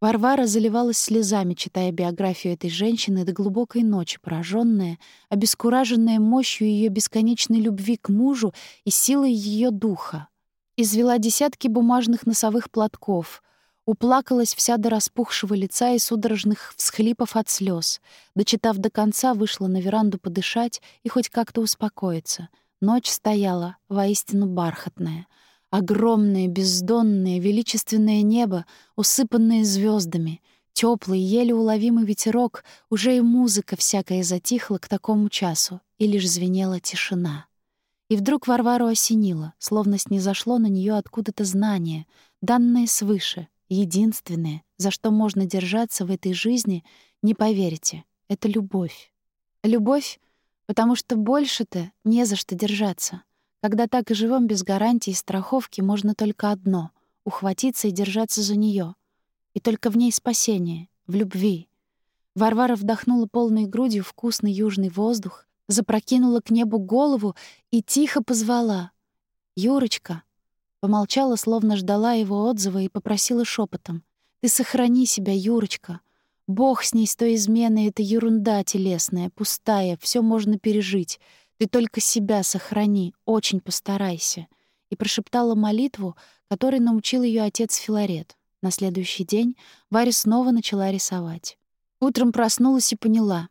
Варвара заливалась слезами, читая биографию этой женщины до глубокой ночи, пораженная, обескураженная мощью ее бесконечной любви к мужу и силой ее духа. Извела десятки бумажных носовых платков, уплакалась вся до распухшего лица и судорожных всхлипов от слез. Дочитав до конца, вышла на веранду подышать и хоть как-то успокоиться. Ночь стояла, воистину бархатная — Огромное, бездонное, величественное небо, усыпанное звездами, теплый, еле уловимый ветерок, уже и музыка всякая затихла к такому часу, и лишь звенела тишина. И вдруг Варвару осенило, словно снизошло на нее откуда-то знание, данное свыше, единственное, за что можно держаться в этой жизни, не поверите, это любовь. Любовь, потому что больше-то не за что держаться. Когда так и живем без гарантии и страховки, можно только одно — ухватиться и держаться за нее. И только в ней спасение, в любви. Варвара вдохнула полной грудью вкусный южный воздух, запрокинула к небу голову и тихо позвала. «Юрочка!» Помолчала, словно ждала его отзыва и попросила шепотом: «Ты сохрани себя, Юрочка! Бог с ней, с той изменой, это ерунда телесная, пустая, все можно пережить. Ты только себя сохрани, очень постарайся». И прошептала молитву, которой научил ее отец Филарет. На следующий день Варя снова начала рисовать. Утром проснулась и поняла,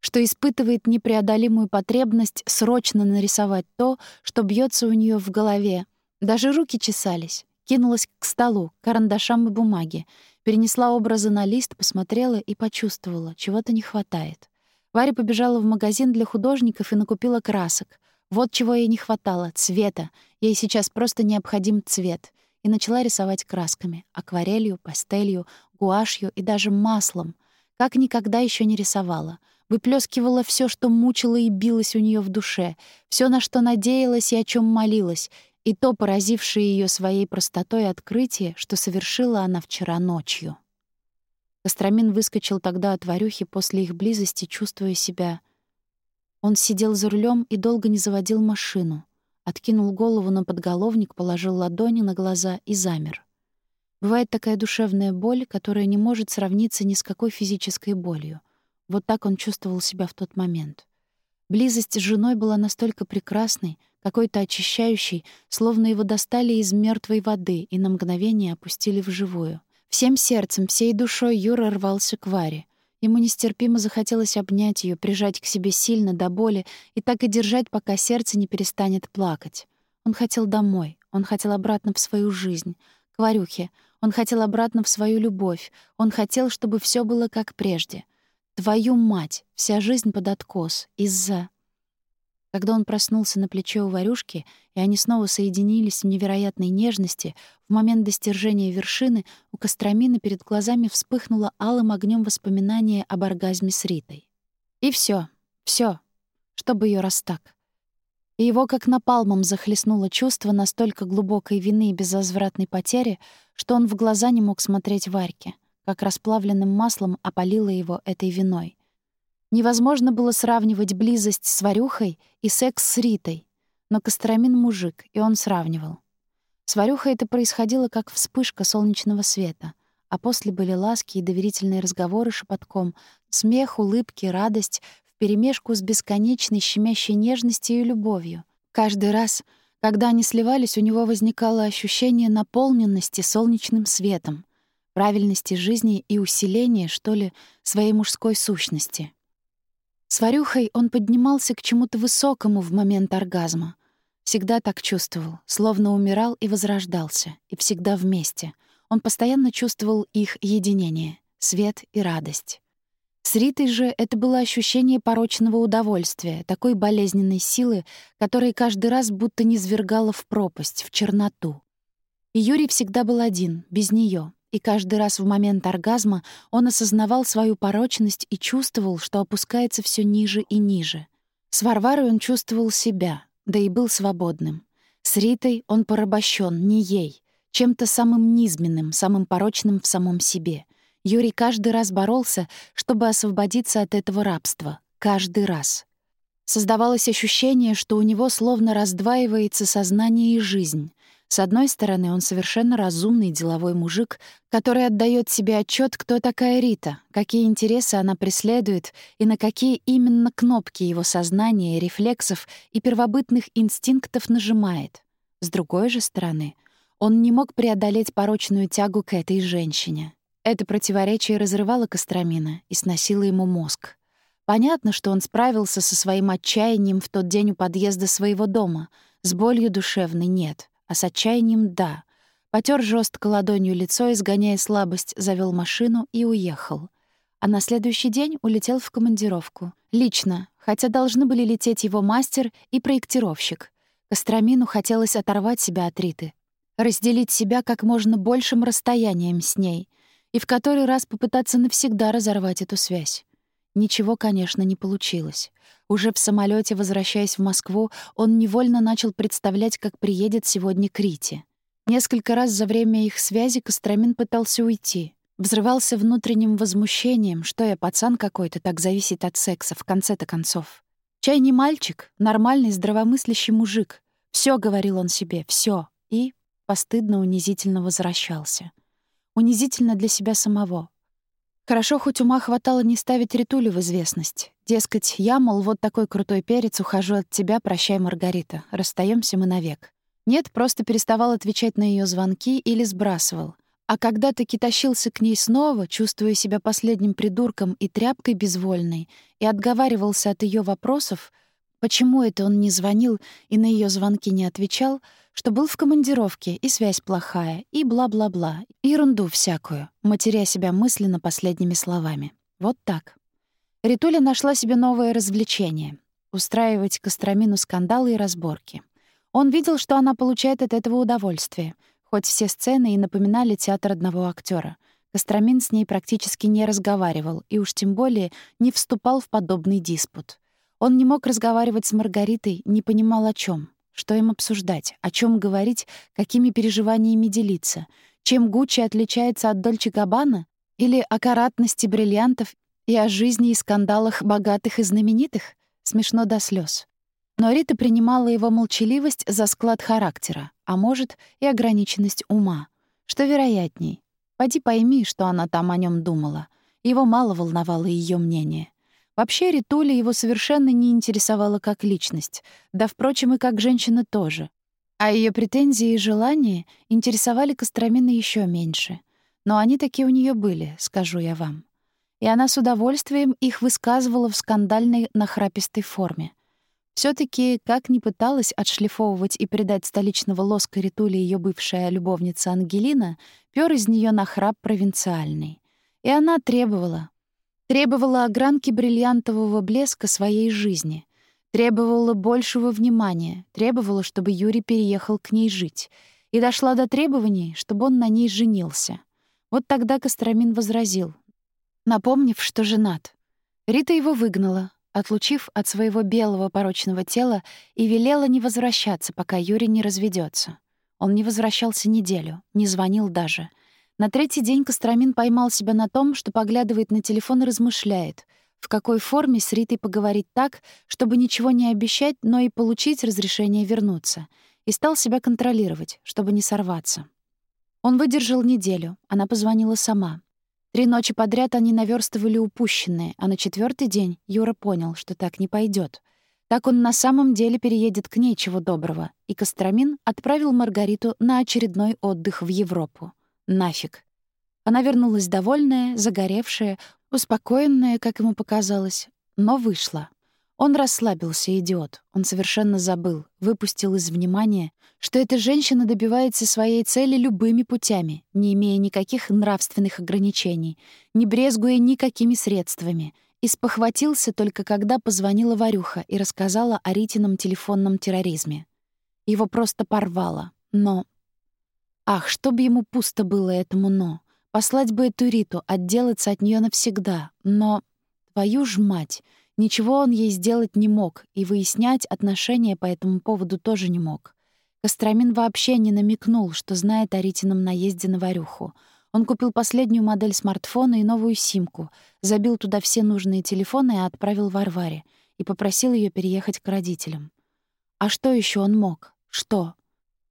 что испытывает непреодолимую потребность срочно нарисовать то, что бьется у нее в голове. Даже руки чесались. Кинулась к столу, карандашам и бумаге, перенесла образы на лист, посмотрела и почувствовала, чего-то не хватает. Варя побежала в магазин для художников и накупила красок. Вот чего ей не хватало — цвета. Ей сейчас просто необходим цвет. И начала рисовать красками — акварелью, пастелью, гуашью и даже маслом. Как никогда еще не рисовала. Выплескивала все, что мучило и билось у нее в душе, все, на что надеялась и о чем молилась, и то поразившее ее своей простотой открытие, что совершила она вчера ночью. Костромин выскочил тогда от Варюхи после их близости, чувствуя себя... Он сидел за рулем и долго не заводил машину. Откинул голову на подголовник, положил ладони на глаза и замер. Бывает такая душевная боль, которая не может сравниться ни с какой физической болью. Вот так он чувствовал себя в тот момент. Близость с женой была настолько прекрасной, какой-то очищающей, словно его достали из мертвой воды и на мгновение опустили в живую — Всем сердцем, всей душой Юра рвался к Варе. Ему нестерпимо захотелось обнять ее, прижать к себе сильно до боли и так и держать, пока сердце не перестанет плакать. Он хотел домой, он хотел обратно в свою жизнь, к Варюхе, он хотел обратно в свою любовь, он хотел, чтобы все было как прежде. Твою мать, вся жизнь под откос, из-за... Когда он проснулся на плече у Варюшки, и они снова соединились в невероятной нежности, в момент достижения вершины у Костромина перед глазами вспыхнуло алым огнем воспоминание об оргазме с Ритой. И все, все, чтобы ее раз. И его как напалмом захлестнуло чувство настолько глубокой вины и безвозвратной потери, что он в глаза не мог смотреть Варьке, как расплавленным маслом опалило его этой виной. Невозможно было сравнивать близость с Варюхой и секс с Ритой, но Костромин — мужик, и он сравнивал. С Варюхой это происходило как вспышка солнечного света, а после были ласки и доверительные разговоры шепотком, смех, улыбки, радость вперемешку с бесконечной щемящей нежностью и любовью. Каждый раз, когда они сливались, у него возникало ощущение наполненности солнечным светом, правильности жизни и усиления, что ли, своей мужской сущности. С Варюхой он поднимался к чему-то высокому в момент оргазма. Всегда так чувствовал, словно умирал и возрождался, и всегда вместе. Он постоянно чувствовал их единение, свет и радость. С Ритой же это было ощущение порочного удовольствия, такой болезненной силы, которая каждый раз будто низвергала в пропасть, в черноту. И Юрий всегда был один, без нее, и каждый раз в момент оргазма он осознавал свою порочность и чувствовал, что опускается все ниже и ниже. С Варварой он чувствовал себя, да и был свободным. С Ритой он порабощен, не ей, чем-то самым низменным, самым порочным в самом себе. Юрий каждый раз боролся, чтобы освободиться от этого рабства. Каждый раз. Создавалось ощущение, что у него словно раздваивается сознание и жизнь, С одной стороны, он совершенно разумный деловой мужик, который отдает себе отчет, кто такая Рита, какие интересы она преследует и на какие именно кнопки его сознания, рефлексов и первобытных инстинктов нажимает. С другой же стороны, он не мог преодолеть порочную тягу к этой женщине. Это противоречие разрывало Костромина и сносило ему мозг. Понятно, что он справился со своим отчаянием в тот день у подъезда своего дома. С болью душевной нет а с отчаянием — да. Потер жестко ладонью лицо, изгоняя слабость, завел машину и уехал. А на следующий день улетел в командировку. Лично, хотя должны были лететь его мастер и проектировщик. Костромину хотелось оторвать себя от Риты, разделить себя как можно большим расстоянием с ней и в который раз попытаться навсегда разорвать эту связь. Ничего, конечно, не получилось. Уже в самолете, возвращаясь в Москву, он невольно начал представлять, как приедет сегодня к Рите. Несколько раз за время их связи Костромин пытался уйти. Взрывался внутренним возмущением, что я пацан какой-то, так зависит от секса, в конце-то концов. Чай не мальчик, нормальный, здравомыслящий мужик. Все говорил он себе, все, И постыдно унизительно возвращался. Унизительно для себя самого. Хорошо, хоть ума хватало не ставить Ритулю в известность. Дескать, я, мол, вот такой крутой перец, ухожу от тебя, прощай, Маргарита, расстаемся мы навек. Нет, просто переставал отвечать на ее звонки или сбрасывал. А когда таки тащился к ней снова, чувствуя себя последним придурком и тряпкой безвольной, и отговаривался от ее вопросов, почему это он не звонил и на ее звонки не отвечал — что был в командировке, и связь плохая, и бла-бла-бла, ерунду всякую, матеря себя мысленно последними словами. Вот так. Ритуля нашла себе новое развлечение — устраивать Костромину скандалы и разборки. Он видел, что она получает от этого удовольствие, хоть все сцены и напоминали театр одного актера. Костромин с ней практически не разговаривал и уж тем более не вступал в подобный диспут. Он не мог разговаривать с Маргаритой, не понимал о чем. Что им обсуждать? О чем говорить? Какими переживаниями делиться? Чем Гуччи отличается от Дольче Габбана? Или о каратности бриллиантов и о жизни и скандалах богатых и знаменитых? Смешно до слез. Но Рита принимала его молчаливость за склад характера, а может, и ограниченность ума. Что вероятней? Пойди пойми, что она там о нем думала. Его мало волновало ее мнение. Вообще Ритуля его совершенно не интересовала как личность, да, впрочем, и как женщина тоже. А ее претензии и желания интересовали Костромина еще меньше. Но они такие у нее были, скажу я вам. И она с удовольствием их высказывала в скандальной нахрапистой форме. все таки как ни пыталась отшлифовывать и придать столичного лоска Ритуле ее бывшая любовница Ангелина, пёр из нее нахрап провинциальный. И она требовала, Требовала огранки бриллиантового блеска своей жизни. Требовала большего внимания. Требовала, чтобы Юрий переехал к ней жить. И дошла до требований, чтобы он на ней женился. Вот тогда Костромин возразил, напомнив, что женат. Рита его выгнала, отлучив от своего белого порочного тела и велела не возвращаться, пока Юрий не разведется. Он не возвращался неделю, не звонил даже — на третий день Костромин поймал себя на том, что поглядывает на телефон и размышляет, в какой форме с Ритой поговорить так, чтобы ничего не обещать, но и получить разрешение вернуться, и стал себя контролировать, чтобы не сорваться. Он выдержал неделю, она позвонила сама. Три ночи подряд они наверстывали упущенное, а на четвертый день Юра понял, что так не пойдет. Так он на самом деле переедет к ней чего доброго, и Костромин отправил Маргариту на очередной отдых в Европу. Нафиг. Она вернулась довольная, загоревшая, успокоенная, как ему показалось, но вышла. Он расслабился, идиот. Он совершенно забыл, выпустил из внимания, что эта женщина добивается своей цели любыми путями, не имея никаких нравственных ограничений, не брезгуя никакими средствами. И спохватился только когда позвонила Варюха и рассказала о Ритином телефонном терроризме. Его просто порвало. Но Ах, чтобы ему пусто было этому «но». Послать бы эту Риту, отделаться от нее навсегда. Но, твою ж мать, ничего он ей сделать не мог, и выяснять отношения по этому поводу тоже не мог. Костромин вообще не намекнул, что знает о Ритином наезде на Варюху. Он купил последнюю модель смартфона и новую симку, забил туда все нужные телефоны и отправил Варваре, и попросил ее переехать к родителям. А что еще он мог? Что?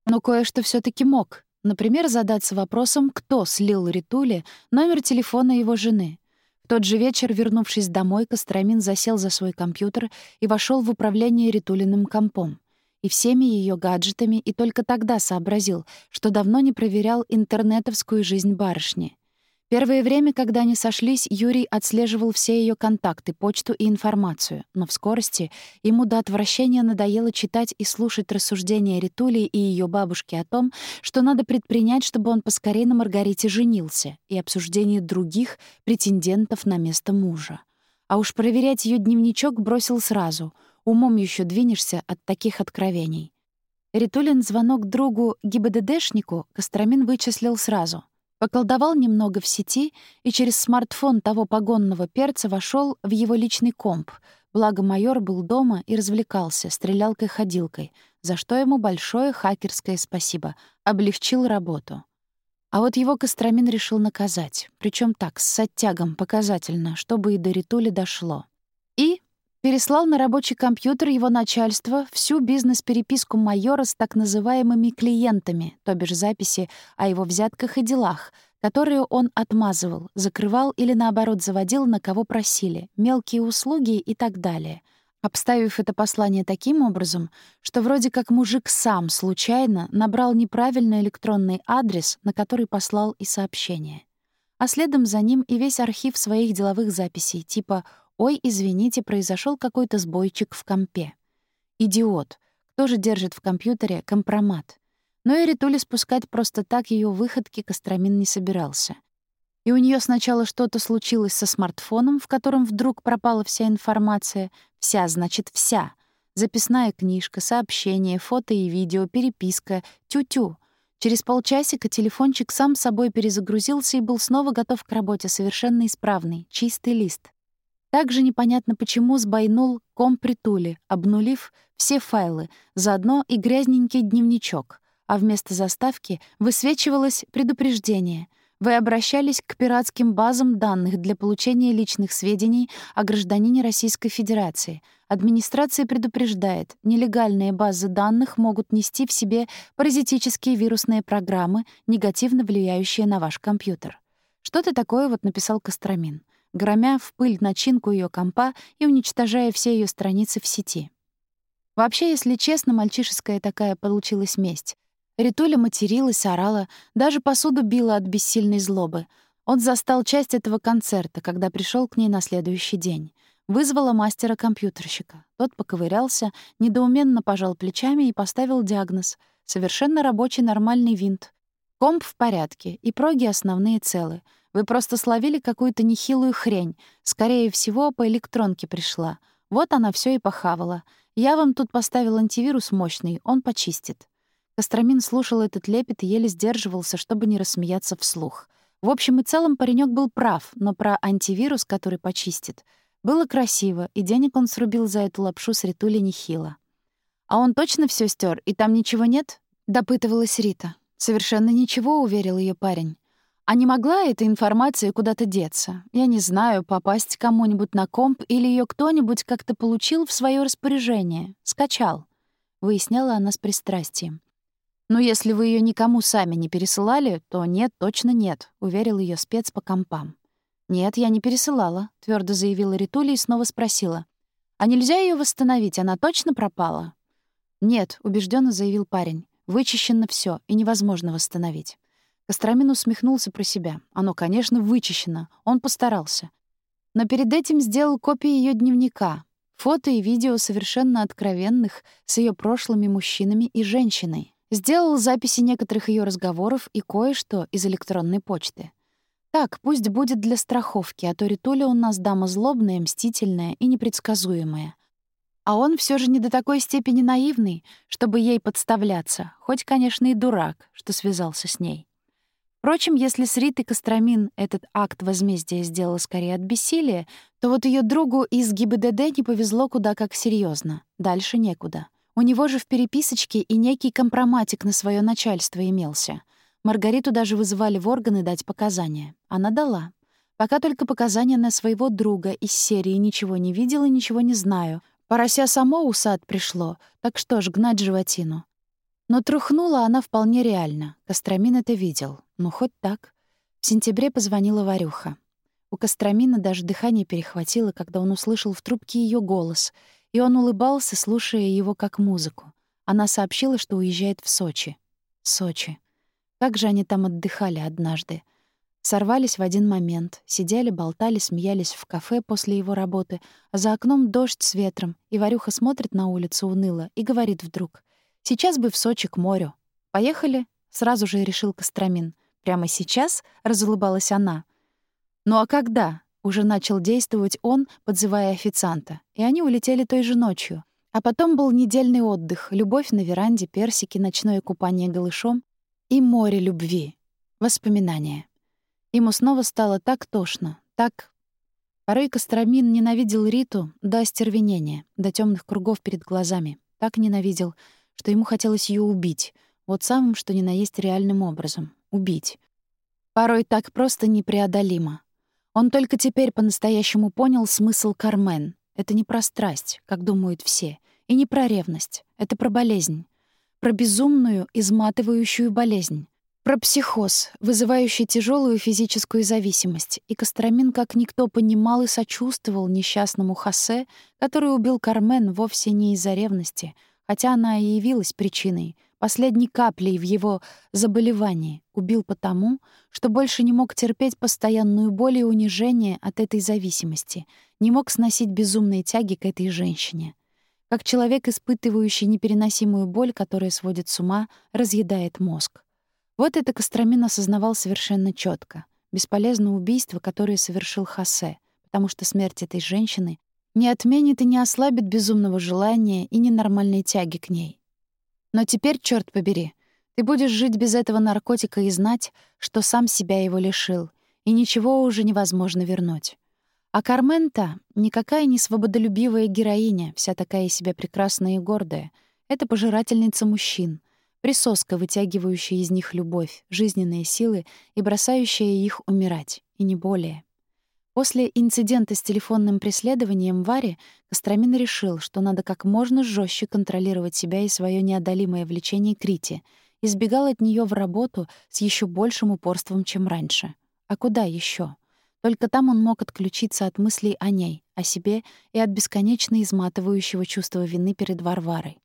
Но кое-что все таки мог. Например, задаться вопросом, кто слил Ритуле номер телефона его жены. В тот же вечер, вернувшись домой, Костромин засел за свой компьютер и вошел в управление Ритулиным компом и всеми ее гаджетами, и только тогда сообразил, что давно не проверял интернетовскую жизнь барышни. Первое время, когда они сошлись, Юрий отслеживал все ее контакты, почту и информацию, но в скорости ему до отвращения надоело читать и слушать рассуждения Ритули и ее бабушки о том, что надо предпринять, чтобы он поскорее на Маргарите женился, и обсуждение других претендентов на место мужа. А уж проверять ее дневничок бросил сразу. Умом еще двинешься от таких откровений. Ритулин звонок другу ГИБДДшнику Костромин вычислил сразу. Поколдовал немного в сети и через смартфон того погонного перца вошел в его личный комп, благо майор был дома и развлекался стрелялкой-ходилкой, за что ему большое хакерское спасибо, облегчил работу. А вот его Костромин решил наказать, причем так, с оттягом, показательно, чтобы и до Ритули дошло. Переслал на рабочий компьютер его начальства всю бизнес-переписку майора с так называемыми клиентами, то бишь записи о его взятках и делах, которые он отмазывал, закрывал или, наоборот, заводил, на кого просили, мелкие услуги и так далее, обставив это послание таким образом, что вроде как мужик сам случайно набрал неправильный электронный адрес, на который послал и сообщение. А следом за ним и весь архив своих деловых записей, типа «Ой, извините, произошел какой-то сбойчик в компе». Идиот. Кто же держит в компьютере компромат? Но и Ритули спускать просто так ее выходки Костромин не собирался. И у нее сначала что-то случилось со смартфоном, в котором вдруг пропала вся информация. Вся, значит, вся. Записная книжка, сообщения, фото и видео, переписка, тю-тю. Через полчасика телефончик сам собой перезагрузился и был снова готов к работе, совершенно исправный, чистый лист. Также непонятно почему сбойнул комп притули, обнулив все файлы, заодно и грязненький дневничок, а вместо заставки высвечивалось предупреждение. Вы обращались к пиратским базам данных для получения личных сведений о гражданине Российской Федерации. Администрация предупреждает, нелегальные базы данных могут нести в себе паразитические вирусные программы, негативно влияющие на ваш компьютер. Что-то такое вот написал Костромин громя в пыль начинку ее компа и уничтожая все ее страницы в сети. Вообще, если честно, мальчишеская такая получилась месть. Ритуля материлась, орала, даже посуду била от бессильной злобы. Он застал часть этого концерта, когда пришел к ней на следующий день. Вызвала мастера-компьютерщика. Тот поковырялся, недоуменно пожал плечами и поставил диагноз. Совершенно рабочий нормальный винт. Комп в порядке, и проги основные целы — вы просто словили какую-то нехилую хрень. Скорее всего, по электронке пришла. Вот она все и похавала. Я вам тут поставил антивирус мощный, он почистит». Костромин слушал этот лепет и еле сдерживался, чтобы не рассмеяться вслух. В общем и целом паренек был прав, но про антивирус, который почистит, было красиво, и денег он срубил за эту лапшу с Ритули нехило. «А он точно все стер, и там ничего нет?» — допытывалась Рита. «Совершенно ничего», — уверил ее парень. А не могла эта информация куда-то деться? Я не знаю, попасть кому-нибудь на комп или ее кто-нибудь как-то получил в свое распоряжение, скачал. Выясняла она с пристрастием. «Ну, если вы ее никому сами не пересылали, то нет, точно нет», — уверил ее спец по компам. «Нет, я не пересылала», — твердо заявила Ритуля и снова спросила. «А нельзя ее восстановить? Она точно пропала?» «Нет», — убежденно заявил парень. «Вычищено все и невозможно восстановить». Костромин усмехнулся про себя. Оно, конечно, вычищено. Он постарался. Но перед этим сделал копии ее дневника. Фото и видео совершенно откровенных с ее прошлыми мужчинами и женщиной. Сделал записи некоторых ее разговоров и кое-что из электронной почты. Так, пусть будет для страховки, а то Ритуля у нас дама злобная, мстительная и непредсказуемая. А он все же не до такой степени наивный, чтобы ей подставляться, хоть, конечно, и дурак, что связался с ней. Впрочем, если с Ритой Костромин этот акт возмездия сделал скорее от бессилия, то вот ее другу из ГИБДД не повезло куда как серьезно. Дальше некуда. У него же в переписочке и некий компроматик на свое начальство имелся. Маргариту даже вызывали в органы дать показания. Она дала. Пока только показания на своего друга из серии «Ничего не видела, ничего не знаю». Порося само усад пришло, так что ж, гнать животину. Но трухнула она вполне реально. Костромин это видел. Ну, хоть так. В сентябре позвонила Варюха. У Костромина даже дыхание перехватило, когда он услышал в трубке ее голос, и он улыбался, слушая его как музыку. Она сообщила, что уезжает в Сочи. Сочи. Как же они там отдыхали однажды. Сорвались в один момент, сидели, болтали, смеялись в кафе после его работы, а за окном дождь с ветром, и Варюха смотрит на улицу уныло и говорит вдруг: Сейчас бы в Сочи к морю. Поехали? Сразу же решил Костромин. Прямо сейчас? Разулыбалась она. Ну а когда? Уже начал действовать он, подзывая официанта. И они улетели той же ночью. А потом был недельный отдых, любовь на веранде, персики, ночное купание голышом и море любви. Воспоминания. Ему снова стало так тошно, так... Порой Костромин ненавидел Риту до остервенения, до темных кругов перед глазами. Так ненавидел, что ему хотелось ее убить, вот самым, что ни на есть реальным образом — убить. Порой так просто непреодолимо. Он только теперь по-настоящему понял смысл Кармен. Это не про страсть, как думают все, и не про ревность. Это про болезнь. Про безумную, изматывающую болезнь. Про психоз, вызывающий тяжелую физическую зависимость. И Костромин как никто понимал и сочувствовал несчастному Хосе, который убил Кармен вовсе не из-за ревности — хотя она и явилась причиной, последней каплей в его заболевании, убил потому, что больше не мог терпеть постоянную боль и унижение от этой зависимости, не мог сносить безумные тяги к этой женщине. Как человек, испытывающий непереносимую боль, которая сводит с ума, разъедает мозг. Вот это Костромин осознавал совершенно четко. Бесполезно убийство, которое совершил Хосе, потому что смерть этой женщины не отменит и не ослабит безумного желания и ненормальной тяги к ней. Но теперь, черт побери, ты будешь жить без этого наркотика и знать, что сам себя его лишил, и ничего уже невозможно вернуть. А Кармента — никакая не свободолюбивая героиня, вся такая себя прекрасная и гордая. Это пожирательница мужчин, присоска, вытягивающая из них любовь, жизненные силы и бросающая их умирать, и не более. После инцидента с телефонным преследованием Вари Костромин решил, что надо как можно жестче контролировать себя и свое неодолимое влечение к Рите, избегал от нее в работу с еще большим упорством, чем раньше. А куда еще? Только там он мог отключиться от мыслей о ней, о себе и от бесконечно изматывающего чувства вины перед Варварой.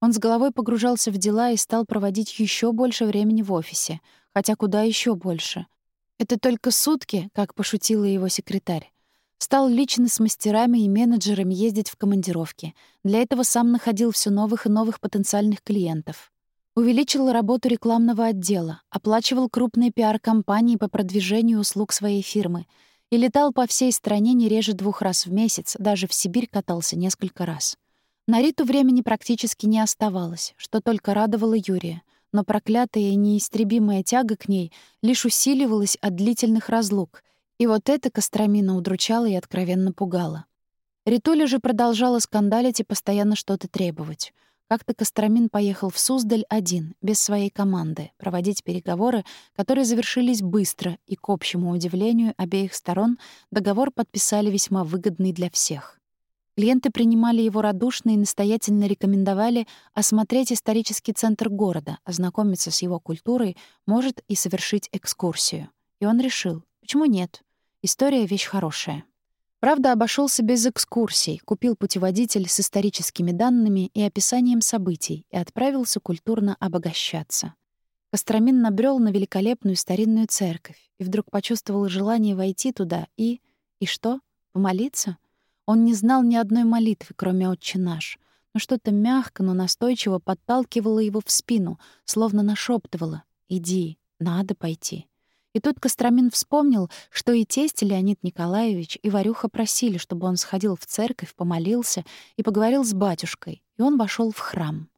Он с головой погружался в дела и стал проводить еще больше времени в офисе, хотя куда еще больше — это только сутки, как пошутила его секретарь. Стал лично с мастерами и менеджерами ездить в командировки. Для этого сам находил все новых и новых потенциальных клиентов. Увеличил работу рекламного отдела, оплачивал крупные пиар-компании по продвижению услуг своей фирмы и летал по всей стране не реже двух раз в месяц, даже в Сибирь катался несколько раз. На Риту времени практически не оставалось, что только радовало Юрия — но проклятая и неистребимая тяга к ней лишь усиливалась от длительных разлук, и вот это Костромина удручало и откровенно пугало. Ритуля же продолжала скандалить и постоянно что-то требовать. Как-то Костромин поехал в Суздаль один, без своей команды, проводить переговоры, которые завершились быстро, и, к общему удивлению обеих сторон, договор подписали весьма выгодный для всех. Клиенты принимали его радушно и настоятельно рекомендовали осмотреть исторический центр города, ознакомиться с его культурой, может и совершить экскурсию. И он решил, почему нет? История — вещь хорошая. Правда, обошелся без экскурсий, купил путеводитель с историческими данными и описанием событий и отправился культурно обогащаться. Костромин набрел на великолепную старинную церковь и вдруг почувствовал желание войти туда и... И что? Помолиться? Он не знал ни одной молитвы, кроме «Отче наш», но что-то мягко, но настойчиво подталкивало его в спину, словно нашептывало «Иди, надо пойти». И тут Костромин вспомнил, что и тесть Леонид Николаевич, и Варюха просили, чтобы он сходил в церковь, помолился и поговорил с батюшкой, и он вошел в храм.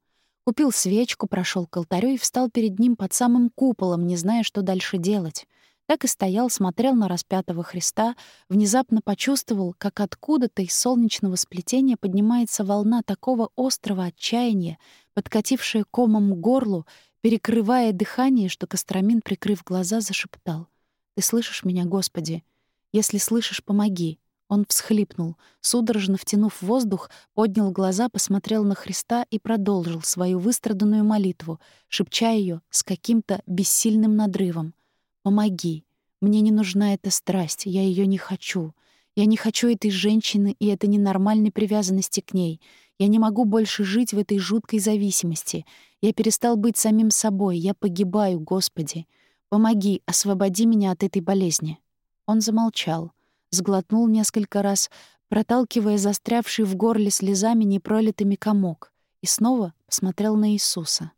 Купил свечку, прошел к алтарю и встал перед ним под самым куполом, не зная, что дальше делать. Так и стоял, смотрел на распятого Христа, внезапно почувствовал, как откуда-то из солнечного сплетения поднимается волна такого острого отчаяния, подкатившая комом к горлу, перекрывая дыхание, что Костромин, прикрыв глаза, зашептал. «Ты слышишь меня, Господи? Если слышишь, помоги. Он всхлипнул, судорожно втянув воздух, поднял глаза, посмотрел на Христа и продолжил свою выстраданную молитву, шепча ее с каким-то бессильным надрывом. «Помоги! Мне не нужна эта страсть, я ее не хочу. Я не хочу этой женщины и этой ненормальной привязанности к ней. Я не могу больше жить в этой жуткой зависимости. Я перестал быть самим собой. Я погибаю, Господи. Помоги, освободи меня от этой болезни». Он замолчал сглотнул несколько раз, проталкивая застрявший в горле слезами непролитыми комок, и снова посмотрел на Иисуса.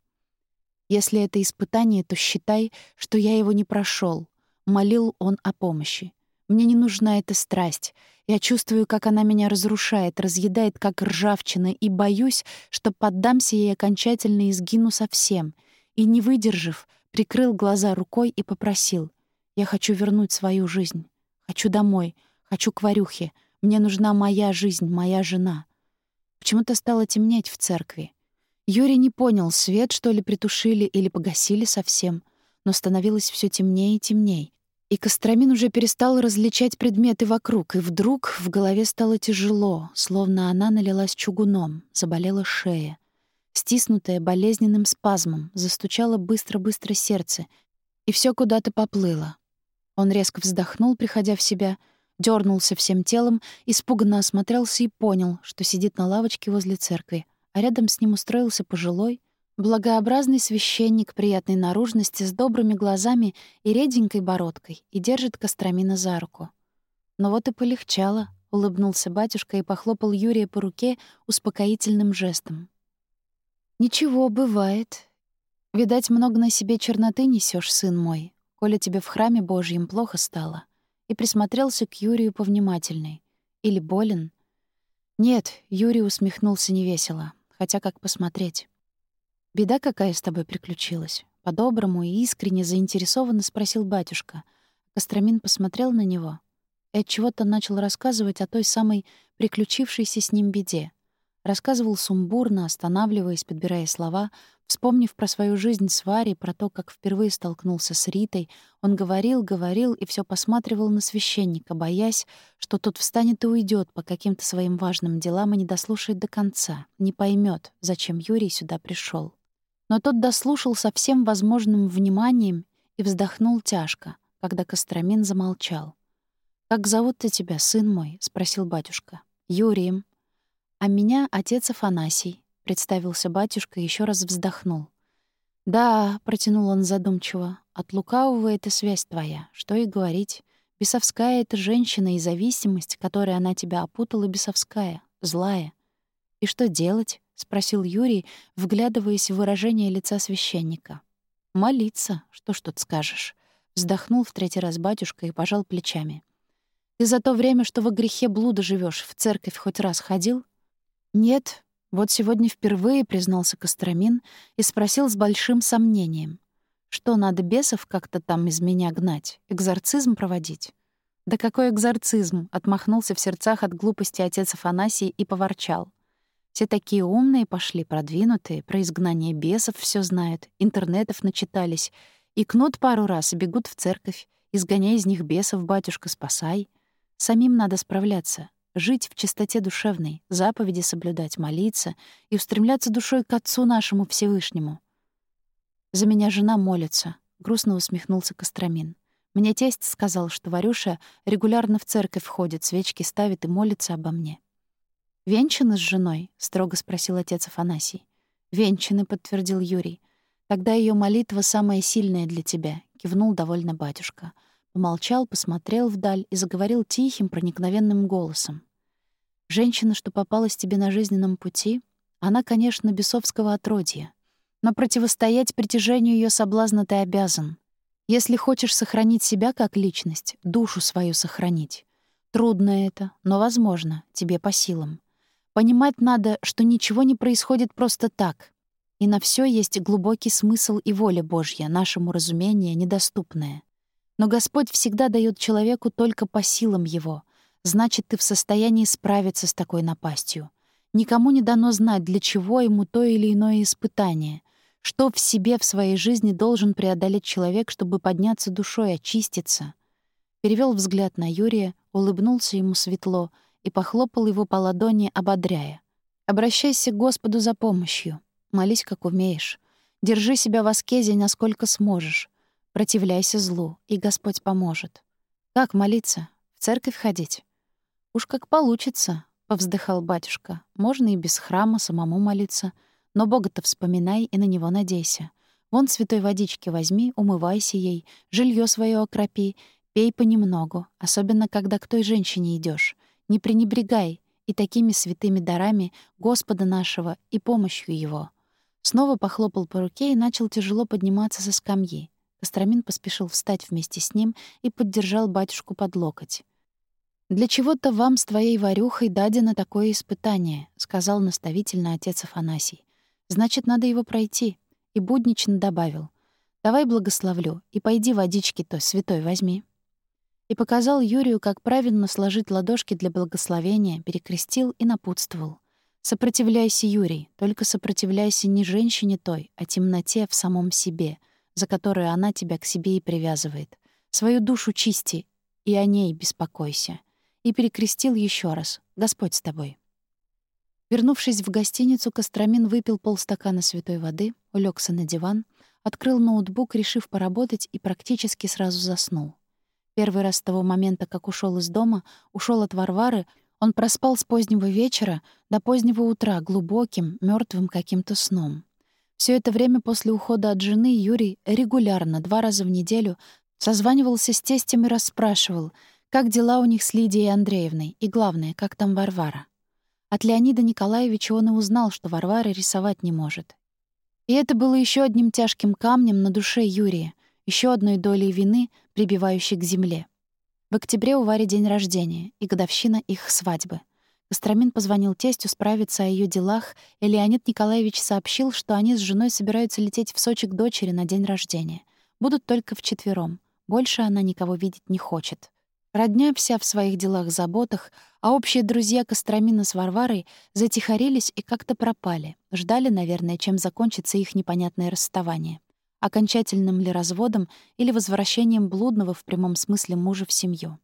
«Если это испытание, то считай, что я его не прошел. молил он о помощи. «Мне не нужна эта страсть. Я чувствую, как она меня разрушает, разъедает, как ржавчина, и боюсь, что поддамся ей окончательно и сгину совсем». И, не выдержав, прикрыл глаза рукой и попросил. «Я хочу вернуть свою жизнь». Хочу домой. Хочу к Варюхе. Мне нужна моя жизнь, моя жена. Почему-то стало темнеть в церкви. Юрий не понял, свет, что ли, притушили или погасили совсем. Но становилось все темнее и темнее. И Костромин уже перестал различать предметы вокруг, и вдруг в голове стало тяжело, словно она налилась чугуном, заболела шея. Стиснутая болезненным спазмом, застучало быстро-быстро сердце, и все куда-то поплыло. Он резко вздохнул, приходя в себя, дернулся всем телом, испуганно осмотрелся и понял, что сидит на лавочке возле церкви, а рядом с ним устроился пожилой, благообразный священник приятной наружности с добрыми глазами и реденькой бородкой и держит Костромина за руку. Но вот и полегчало, улыбнулся батюшка и похлопал Юрия по руке успокоительным жестом. «Ничего, бывает. Видать, много на себе черноты несешь, сын мой коли тебе в храме Божьем плохо стало, и присмотрелся к Юрию повнимательней. Или болен? Нет, Юрий усмехнулся невесело, хотя как посмотреть. Беда какая с тобой приключилась? По-доброму и искренне заинтересованно спросил батюшка. Костромин посмотрел на него и от чего то начал рассказывать о той самой приключившейся с ним беде. Рассказывал сумбурно, останавливаясь, подбирая слова, Вспомнив про свою жизнь с Варей, про то, как впервые столкнулся с Ритой, он говорил, говорил и все посматривал на священника, боясь, что тот встанет и уйдет по каким-то своим важным делам и не дослушает до конца, не поймет, зачем Юрий сюда пришел. Но тот дослушал со всем возможным вниманием и вздохнул тяжко, когда Костромин замолчал. «Как зовут-то тебя, сын мой?» — спросил батюшка. «Юрием». «А меня отец Афанасий», — представился батюшка и еще раз вздохнул. «Да», — протянул он задумчиво, — «от лукавого это связь твоя, что и говорить. Бесовская — это женщина и зависимость, которой она тебя опутала, бесовская, злая». «И что делать?» — спросил Юрий, вглядываясь в выражение лица священника. «Молиться, что ж тут скажешь?» Вздохнул в третий раз батюшка и пожал плечами. «Ты за то время, что во грехе блуда живешь, в церковь хоть раз ходил?» «Нет, вот сегодня впервые признался Костромин и спросил с большим сомнением. Что, надо бесов как-то там из меня гнать? Экзорцизм проводить? «Да какой экзорцизм?» — отмахнулся в сердцах от глупости отец Афанасий и поворчал. «Все такие умные пошли, продвинутые, про изгнание бесов все знают, интернетов начитались, и кнут пару раз и бегут в церковь, изгоняя из них бесов, батюшка, спасай. Самим надо справляться, жить в чистоте душевной, заповеди соблюдать, молиться и устремляться душой к Отцу нашему Всевышнему. «За меня жена молится», — грустно усмехнулся Костромин. «Мне тесть сказал, что Варюша регулярно в церковь ходит, свечки ставит и молится обо мне». «Венчаны с женой?» — строго спросил отец Афанасий. «Венчаны», — подтвердил Юрий. «Тогда ее молитва самая сильная для тебя», — кивнул довольно батюшка. Помолчал, посмотрел вдаль и заговорил тихим, проникновенным голосом. «Женщина, что попалась тебе на жизненном пути, она, конечно, бесовского отродья, но противостоять притяжению ее соблазна ты обязан. Если хочешь сохранить себя как личность, душу свою сохранить. Трудно это, но возможно, тебе по силам. Понимать надо, что ничего не происходит просто так, и на все есть глубокий смысл и воля Божья, нашему разумению недоступная. Но Господь всегда дает человеку только по силам его. Значит, ты в состоянии справиться с такой напастью. Никому не дано знать, для чего ему то или иное испытание, что в себе в своей жизни должен преодолеть человек, чтобы подняться душой, очиститься. Перевел взгляд на Юрия, улыбнулся ему светло и похлопал его по ладони, ободряя. «Обращайся к Господу за помощью. Молись, как умеешь. Держи себя в аскезе, насколько сможешь. Противляйся злу, и Господь поможет. Как молиться? В церковь ходить? Уж как получится, повздыхал батюшка. Можно и без храма самому молиться, но Бога-то вспоминай и на него надейся. Вон святой водички возьми, умывайся ей, жилье свое окропи, пей понемногу, особенно когда к той женщине идешь. Не пренебрегай и такими святыми дарами Господа нашего и помощью его. Снова похлопал по руке и начал тяжело подниматься со скамьи. Костромин поспешил встать вместе с ним и поддержал батюшку под локоть. «Для чего-то вам с твоей Варюхой дадено такое испытание», — сказал наставительно отец Афанасий. «Значит, надо его пройти». И буднично добавил. «Давай благословлю, и пойди водички той святой возьми». И показал Юрию, как правильно сложить ладошки для благословения, перекрестил и напутствовал. Сопротивляйся, Юрий, только сопротивляйся не женщине той, а темноте в самом себе, за которую она тебя к себе и привязывает. Свою душу чисти, и о ней беспокойся. И перекрестил еще раз. Господь с тобой. Вернувшись в гостиницу, Костромин выпил полстакана святой воды, улегся на диван, открыл ноутбук, решив поработать, и практически сразу заснул. Первый раз с того момента, как ушел из дома, ушел от Варвары, он проспал с позднего вечера до позднего утра глубоким, мертвым каким-то сном. Все это время после ухода от жены Юрий регулярно, два раза в неделю, созванивался с тестем и расспрашивал, как дела у них с Лидией Андреевной и, главное, как там Варвара. От Леонида Николаевича он и узнал, что Варвара рисовать не может. И это было еще одним тяжким камнем на душе Юрия, еще одной долей вины, прибивающей к земле. В октябре у Вари день рождения и годовщина их свадьбы. Костромин позвонил тестю справиться о ее делах, и Леонид Николаевич сообщил, что они с женой собираются лететь в Сочи к дочери на день рождения. Будут только вчетвером. Больше она никого видеть не хочет. Родня вся в своих делах-заботах, а общие друзья Костромина с Варварой затихарились и как-то пропали. Ждали, наверное, чем закончится их непонятное расставание окончательным ли разводом или возвращением блудного в прямом смысле мужа в семью.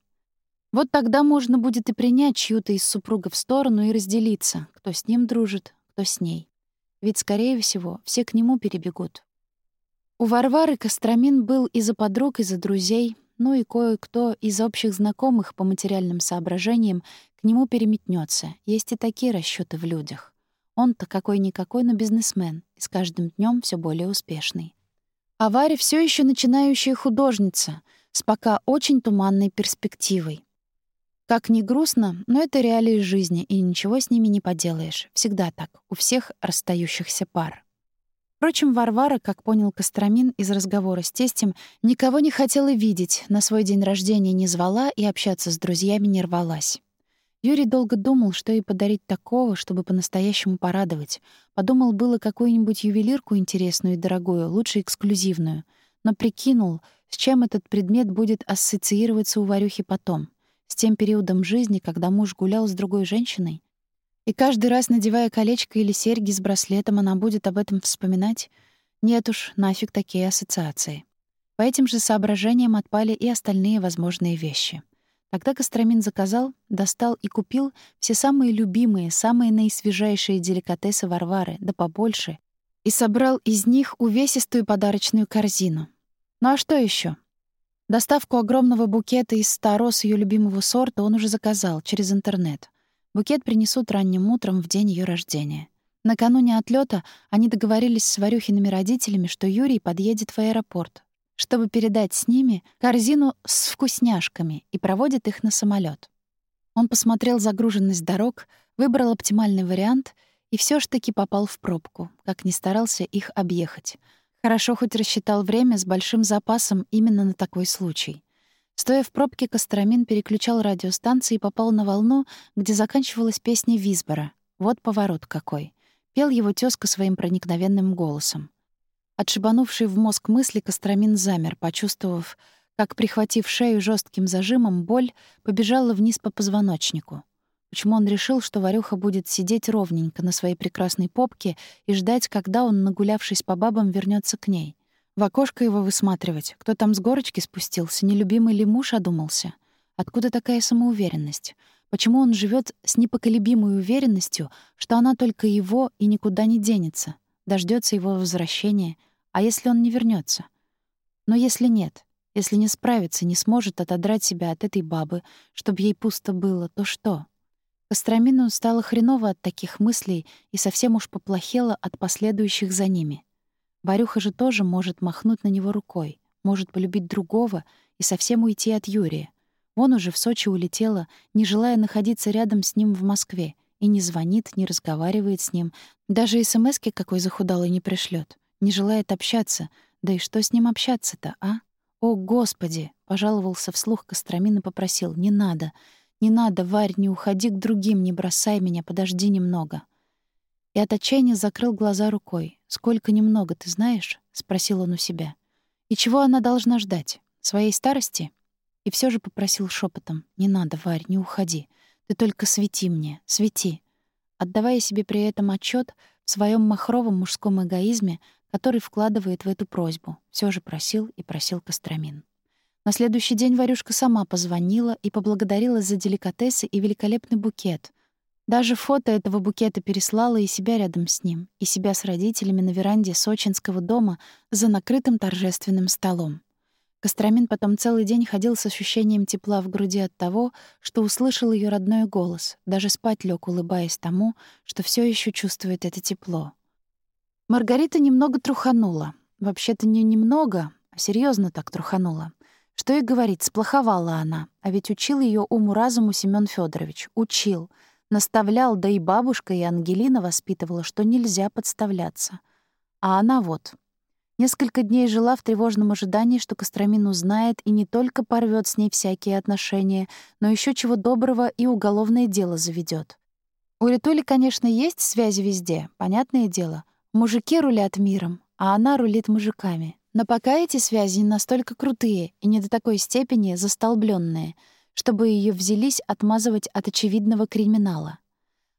Вот тогда можно будет и принять чью-то из супругов в сторону и разделиться, кто с ним дружит, кто с ней. Ведь, скорее всего, все к нему перебегут. У Варвары Костромин был и за подруг, и за друзей, ну и кое-кто из общих знакомых по материальным соображениям к нему переметнется. Есть и такие расчеты в людях. Он-то какой-никакой, но бизнесмен, и с каждым днем все более успешный. А Варя все еще начинающая художница с пока очень туманной перспективой. Как ни грустно, но это реалии жизни, и ничего с ними не поделаешь. Всегда так, у всех расстающихся пар. Впрочем, Варвара, как понял Костромин из разговора с тестем, никого не хотела видеть, на свой день рождения не звала и общаться с друзьями не рвалась. Юрий долго думал, что ей подарить такого, чтобы по-настоящему порадовать. Подумал было какую-нибудь ювелирку интересную и дорогую, лучше эксклюзивную. Но прикинул, с чем этот предмет будет ассоциироваться у Варюхи потом. С тем периодом жизни, когда муж гулял с другой женщиной. И каждый раз, надевая колечко или серьги с браслетом, она будет об этом вспоминать? Нет уж, нафиг такие ассоциации. По этим же соображениям отпали и остальные возможные вещи — Тогда Костромин заказал, достал и купил все самые любимые, самые наисвежайшие деликатесы Варвары, да побольше, и собрал из них увесистую подарочную корзину. Ну а что еще? Доставку огромного букета из ста роз ее любимого сорта он уже заказал через интернет. Букет принесут ранним утром в день ее рождения. Накануне отлета они договорились с Варюхиными родителями, что Юрий подъедет в аэропорт, чтобы передать с ними корзину с вкусняшками и проводит их на самолет. Он посмотрел загруженность дорог, выбрал оптимальный вариант и все ж таки попал в пробку, как ни старался их объехать. Хорошо хоть рассчитал время с большим запасом именно на такой случай. Стоя в пробке, Костромин переключал радиостанции и попал на волну, где заканчивалась песня Визбора. Вот поворот какой. Пел его тёзка своим проникновенным голосом. Отшибанувший в мозг мысли Костромин замер, почувствовав, как, прихватив шею жестким зажимом, боль побежала вниз по позвоночнику. Почему он решил, что Варюха будет сидеть ровненько на своей прекрасной попке и ждать, когда он, нагулявшись по бабам, вернется к ней? В окошко его высматривать. Кто там с горочки спустился? Нелюбимый ли муж одумался? Откуда такая самоуверенность? Почему он живет с непоколебимой уверенностью, что она только его и никуда не денется, дождется его возвращения, а если он не вернется? Но если нет, если не справится, не сможет отодрать себя от этой бабы, чтобы ей пусто было, то что? Костромину стало хреново от таких мыслей и совсем уж поплохело от последующих за ними. Варюха же тоже может махнуть на него рукой, может полюбить другого и совсем уйти от Юрия. Он уже в Сочи улетела, не желая находиться рядом с ним в Москве, и не звонит, не разговаривает с ним, даже СМСки какой захудалый не пришлет, не желает общаться. Да и что с ним общаться-то, а? «О, Господи!» — пожаловался вслух Костромин и попросил. «Не надо, не надо, Варь, не уходи к другим, не бросай меня, подожди немного». И от отчаяния закрыл глаза рукой. «Сколько немного, ты знаешь?» — спросил он у себя. «И чего она должна ждать? Своей старости?» И все же попросил шепотом: «Не надо, Варь, не уходи. Ты только свети мне, свети». Отдавая себе при этом отчет в своем махровом мужском эгоизме, который вкладывает в эту просьбу, все же просил и просил Костромин. На следующий день Варюшка сама позвонила и поблагодарила за деликатесы и великолепный букет. Даже фото этого букета переслала и себя рядом с ним, и себя с родителями на веранде сочинского дома за накрытым торжественным столом. Костромин потом целый день ходил с ощущением тепла в груди от того, что услышал ее родной голос, даже спать лег, улыбаясь тому, что все еще чувствует это тепло. Маргарита немного труханула. Вообще-то не немного, а серьезно так труханула. Что и говорить, сплоховала она, а ведь учил ее уму-разуму Семён Федорович, учил, наставлял, да и бабушка, и Ангелина воспитывала, что нельзя подставляться. А она вот, Несколько дней жила в тревожном ожидании, что Костромин узнает и не только порвет с ней всякие отношения, но еще чего доброго и уголовное дело заведет. У Ритули, конечно, есть связи везде, понятное дело. Мужики рулят миром, а она рулит мужиками. Но пока эти связи не настолько крутые и не до такой степени застолбленные, чтобы ее взялись отмазывать от очевидного криминала.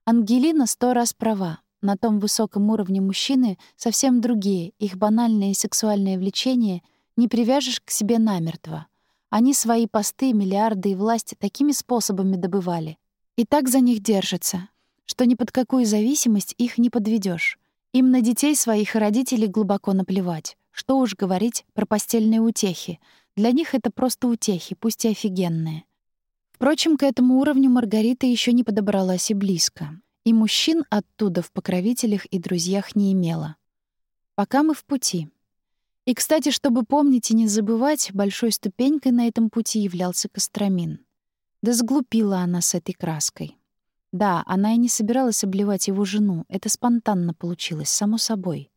Ангелина сто раз права. На том высоком уровне мужчины совсем другие, их банальные сексуальные влечения не привяжешь к себе намертво. Они свои посты, миллиарды и власть такими способами добывали. И так за них держатся, что ни под какую зависимость их не подведешь. Им на детей своих и родителей глубоко наплевать. Что уж говорить про постельные утехи. Для них это просто утехи, пусть и офигенные. Впрочем, к этому уровню Маргарита еще не подобралась и близко и мужчин оттуда в покровителях и друзьях не имела. Пока мы в пути. И, кстати, чтобы помнить и не забывать, большой ступенькой на этом пути являлся Костромин. Да сглупила она с этой краской. Да, она и не собиралась обливать его жену, это спонтанно получилось, само собой.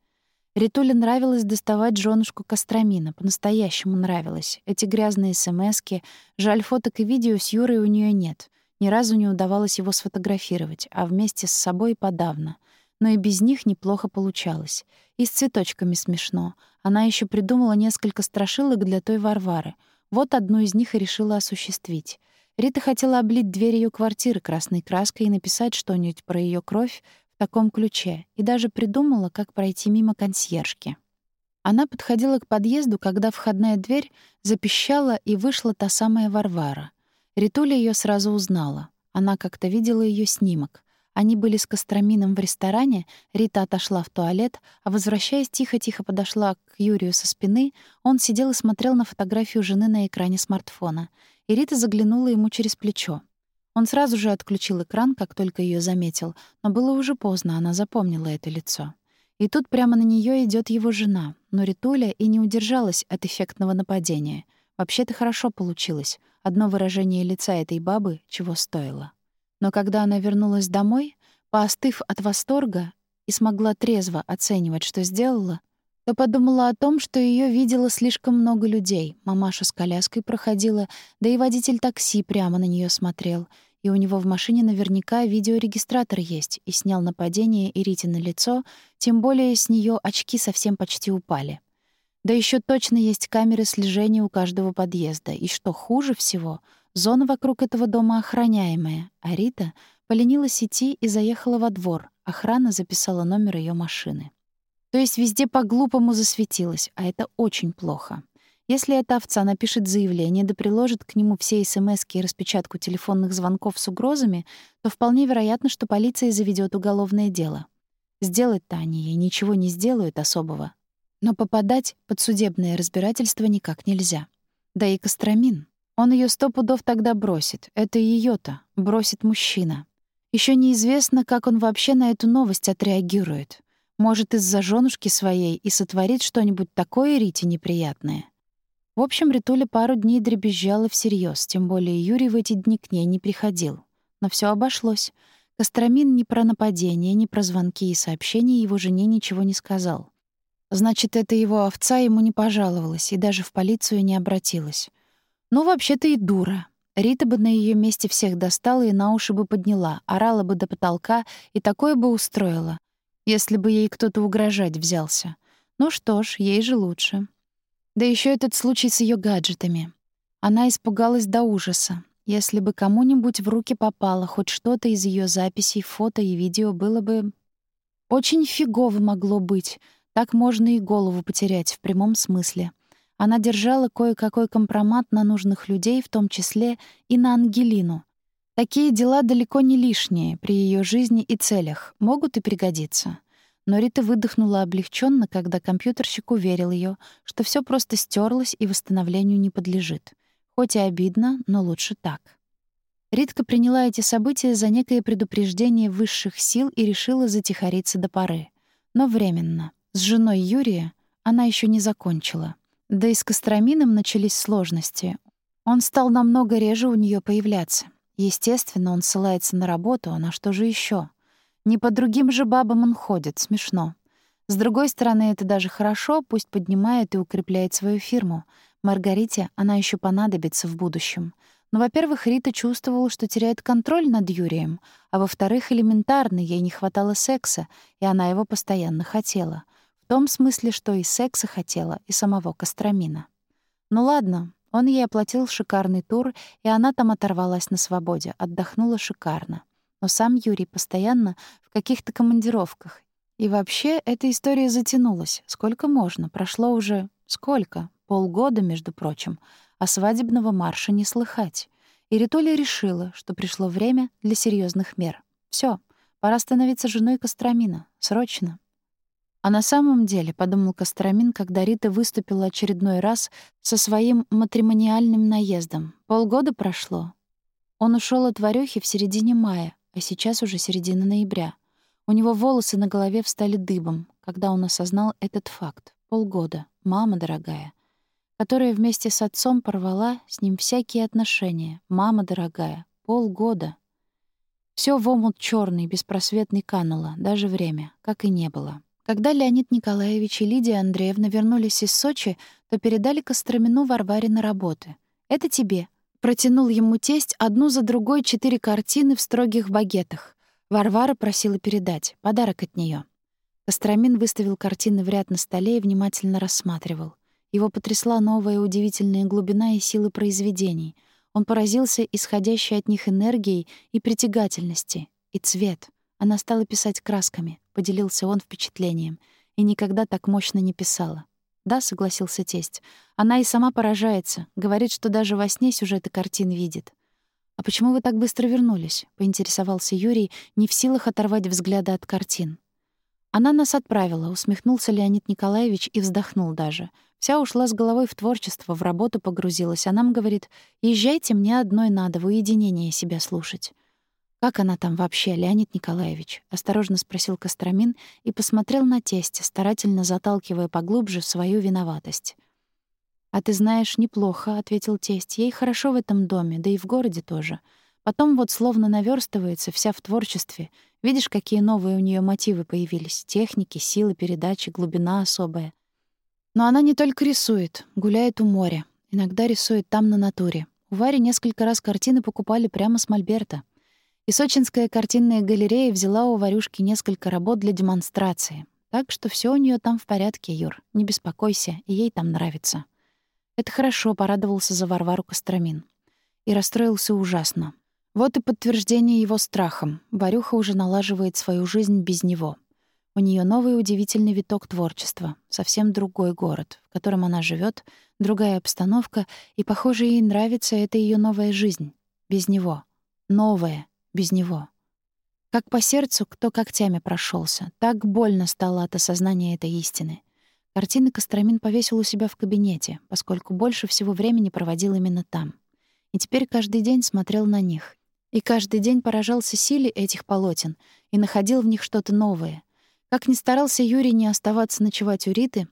Ритуле нравилось доставать женушку Костромина, по-настоящему нравилось. Эти грязные смски, жаль, фоток и видео с Юрой у нее нет — ни разу не удавалось его сфотографировать, а вместе с собой подавно. Но и без них неплохо получалось. И с цветочками смешно. Она еще придумала несколько страшилок для той Варвары. Вот одну из них и решила осуществить. Рита хотела облить дверь ее квартиры красной краской и написать что-нибудь про ее кровь таком ключе, и даже придумала, как пройти мимо консьержки. Она подходила к подъезду, когда входная дверь запищала, и вышла та самая Варвара — Ритуля ее сразу узнала. Она как-то видела ее снимок. Они были с Костромином в ресторане, Рита отошла в туалет, а, возвращаясь, тихо-тихо подошла к Юрию со спины, он сидел и смотрел на фотографию жены на экране смартфона. И Рита заглянула ему через плечо. Он сразу же отключил экран, как только ее заметил, но было уже поздно, она запомнила это лицо. И тут прямо на нее идет его жена, но Ритуля и не удержалась от эффектного нападения. Вообще-то хорошо получилось. Одно выражение лица этой бабы чего стоило. Но когда она вернулась домой, поостыв от восторга и смогла трезво оценивать, что сделала, то подумала о том, что ее видело слишком много людей. Мамаша с коляской проходила, да и водитель такси прямо на нее смотрел. И у него в машине наверняка видеорегистратор есть, и снял нападение и Рите на лицо, тем более с нее очки совсем почти упали. Да еще точно есть камеры слежения у каждого подъезда. И что хуже всего, зона вокруг этого дома охраняемая, а Рита поленилась идти и заехала во двор. Охрана записала номер ее машины. То есть везде по-глупому засветилась, а это очень плохо. Если эта овца напишет заявление да приложит к нему все СМСки и распечатку телефонных звонков с угрозами, то вполне вероятно, что полиция заведет уголовное дело. Сделать-то они ей ничего не сделают особого. Но попадать под судебное разбирательство никак нельзя. Да и Костромин. Он ее сто пудов тогда бросит. Это ее то бросит мужчина. Еще неизвестно, как он вообще на эту новость отреагирует. Может, из-за женушки своей и сотворит что-нибудь такое Рите неприятное. В общем, Ритуля пару дней дребезжала всерьез, тем более Юрий в эти дни к ней не приходил. Но все обошлось. Костромин ни про нападение, ни про звонки и сообщения его жене ничего не сказал. Значит, эта его овца ему не пожаловалась и даже в полицию не обратилась. Ну, вообще-то и дура. Рита бы на ее месте всех достала и на уши бы подняла, орала бы до потолка и такое бы устроила, если бы ей кто-то угрожать взялся. Ну что ж, ей же лучше. Да еще этот случай с ее гаджетами. Она испугалась до ужаса. Если бы кому-нибудь в руки попало хоть что-то из ее записей, фото и видео, было бы... Очень фигово могло быть. Так можно и голову потерять в прямом смысле. Она держала кое-какой компромат на нужных людей, в том числе и на Ангелину. Такие дела далеко не лишние при ее жизни и целях, могут и пригодиться. Но Рита выдохнула облегченно, когда компьютерщик уверил ее, что все просто стерлось и восстановлению не подлежит. Хоть и обидно, но лучше так. Ритка приняла эти события за некое предупреждение высших сил и решила затихариться до поры. Но временно. С женой Юрия она еще не закончила. Да и с Костроминым начались сложности. Он стал намного реже у нее появляться. Естественно, он ссылается на работу, а на что же еще? Не по другим же бабам он ходит, смешно. С другой стороны, это даже хорошо, пусть поднимает и укрепляет свою фирму. Маргарите она еще понадобится в будущем. Но, во-первых, Рита чувствовала, что теряет контроль над Юрием, а во-вторых, элементарно, ей не хватало секса, и она его постоянно хотела. В том смысле, что и секса хотела, и самого Костромина. Ну ладно, он ей оплатил шикарный тур, и она там оторвалась на свободе, отдохнула шикарно. Но сам Юрий постоянно в каких-то командировках. И вообще эта история затянулась. Сколько можно? Прошло уже... Сколько? Полгода, между прочим. А свадебного марша не слыхать. И Ритуля решила, что пришло время для серьезных мер. Все, пора становиться женой Костромина. Срочно. А на самом деле, подумал Костромин, когда Рита выступила очередной раз со своим матримониальным наездом. Полгода прошло. Он ушел от Варюхи в середине мая, а сейчас уже середина ноября. У него волосы на голове встали дыбом, когда он осознал этот факт. Полгода, мама дорогая, которая вместе с отцом порвала с ним всякие отношения. Мама дорогая, полгода. Все в омут черный, беспросветный кануло, даже время, как и не было. Когда Леонид Николаевич и Лидия Андреевна вернулись из Сочи, то передали Костромину Варваре на работы. «Это тебе», Протянул ему тесть одну за другой четыре картины в строгих багетах. Варвара просила передать. Подарок от нее. Костромин выставил картины в ряд на столе и внимательно рассматривал. Его потрясла новая удивительная глубина и сила произведений. Он поразился исходящей от них энергией и притягательности. И цвет. Она стала писать красками, поделился он впечатлением, и никогда так мощно не писала. «Да», — согласился тесть. «Она и сама поражается. Говорит, что даже во сне сюжеты картин видит». «А почему вы так быстро вернулись?» — поинтересовался Юрий, не в силах оторвать взгляда от картин. «Она нас отправила», — усмехнулся Леонид Николаевич и вздохнул даже. Вся ушла с головой в творчество, в работу погрузилась, а нам говорит, «Езжайте, мне одной надо, в уединение себя слушать». «Как она там вообще, Леонид Николаевич?» — осторожно спросил Костромин и посмотрел на тестя, старательно заталкивая поглубже свою виноватость. «А ты знаешь, неплохо», — ответил тесть. «Ей хорошо в этом доме, да и в городе тоже. Потом вот словно наверстывается вся в творчестве. Видишь, какие новые у нее мотивы появились. Техники, силы передачи, глубина особая. Но она не только рисует, гуляет у моря. Иногда рисует там на натуре. У Вари несколько раз картины покупали прямо с мольберта. И сочинская картинная галерея взяла у Варюшки несколько работ для демонстрации. Так что все у нее там в порядке, Юр. Не беспокойся, ей там нравится. Это хорошо, порадовался за Варвару Костромин. И расстроился ужасно. Вот и подтверждение его страхам. Варюха уже налаживает свою жизнь без него. У нее новый удивительный виток творчества, совсем другой город, в котором она живет, другая обстановка, и, похоже, ей нравится эта ее новая жизнь. Без него. Новая. Без него. Как по сердцу кто когтями прошелся, так больно стало от осознания этой истины. Картины Костромин повесил у себя в кабинете, поскольку больше всего времени проводил именно там. И теперь каждый день смотрел на них. И каждый день поражался силе этих полотен и находил в них что-то новое. Как ни старался Юрий не оставаться ночевать у Риты,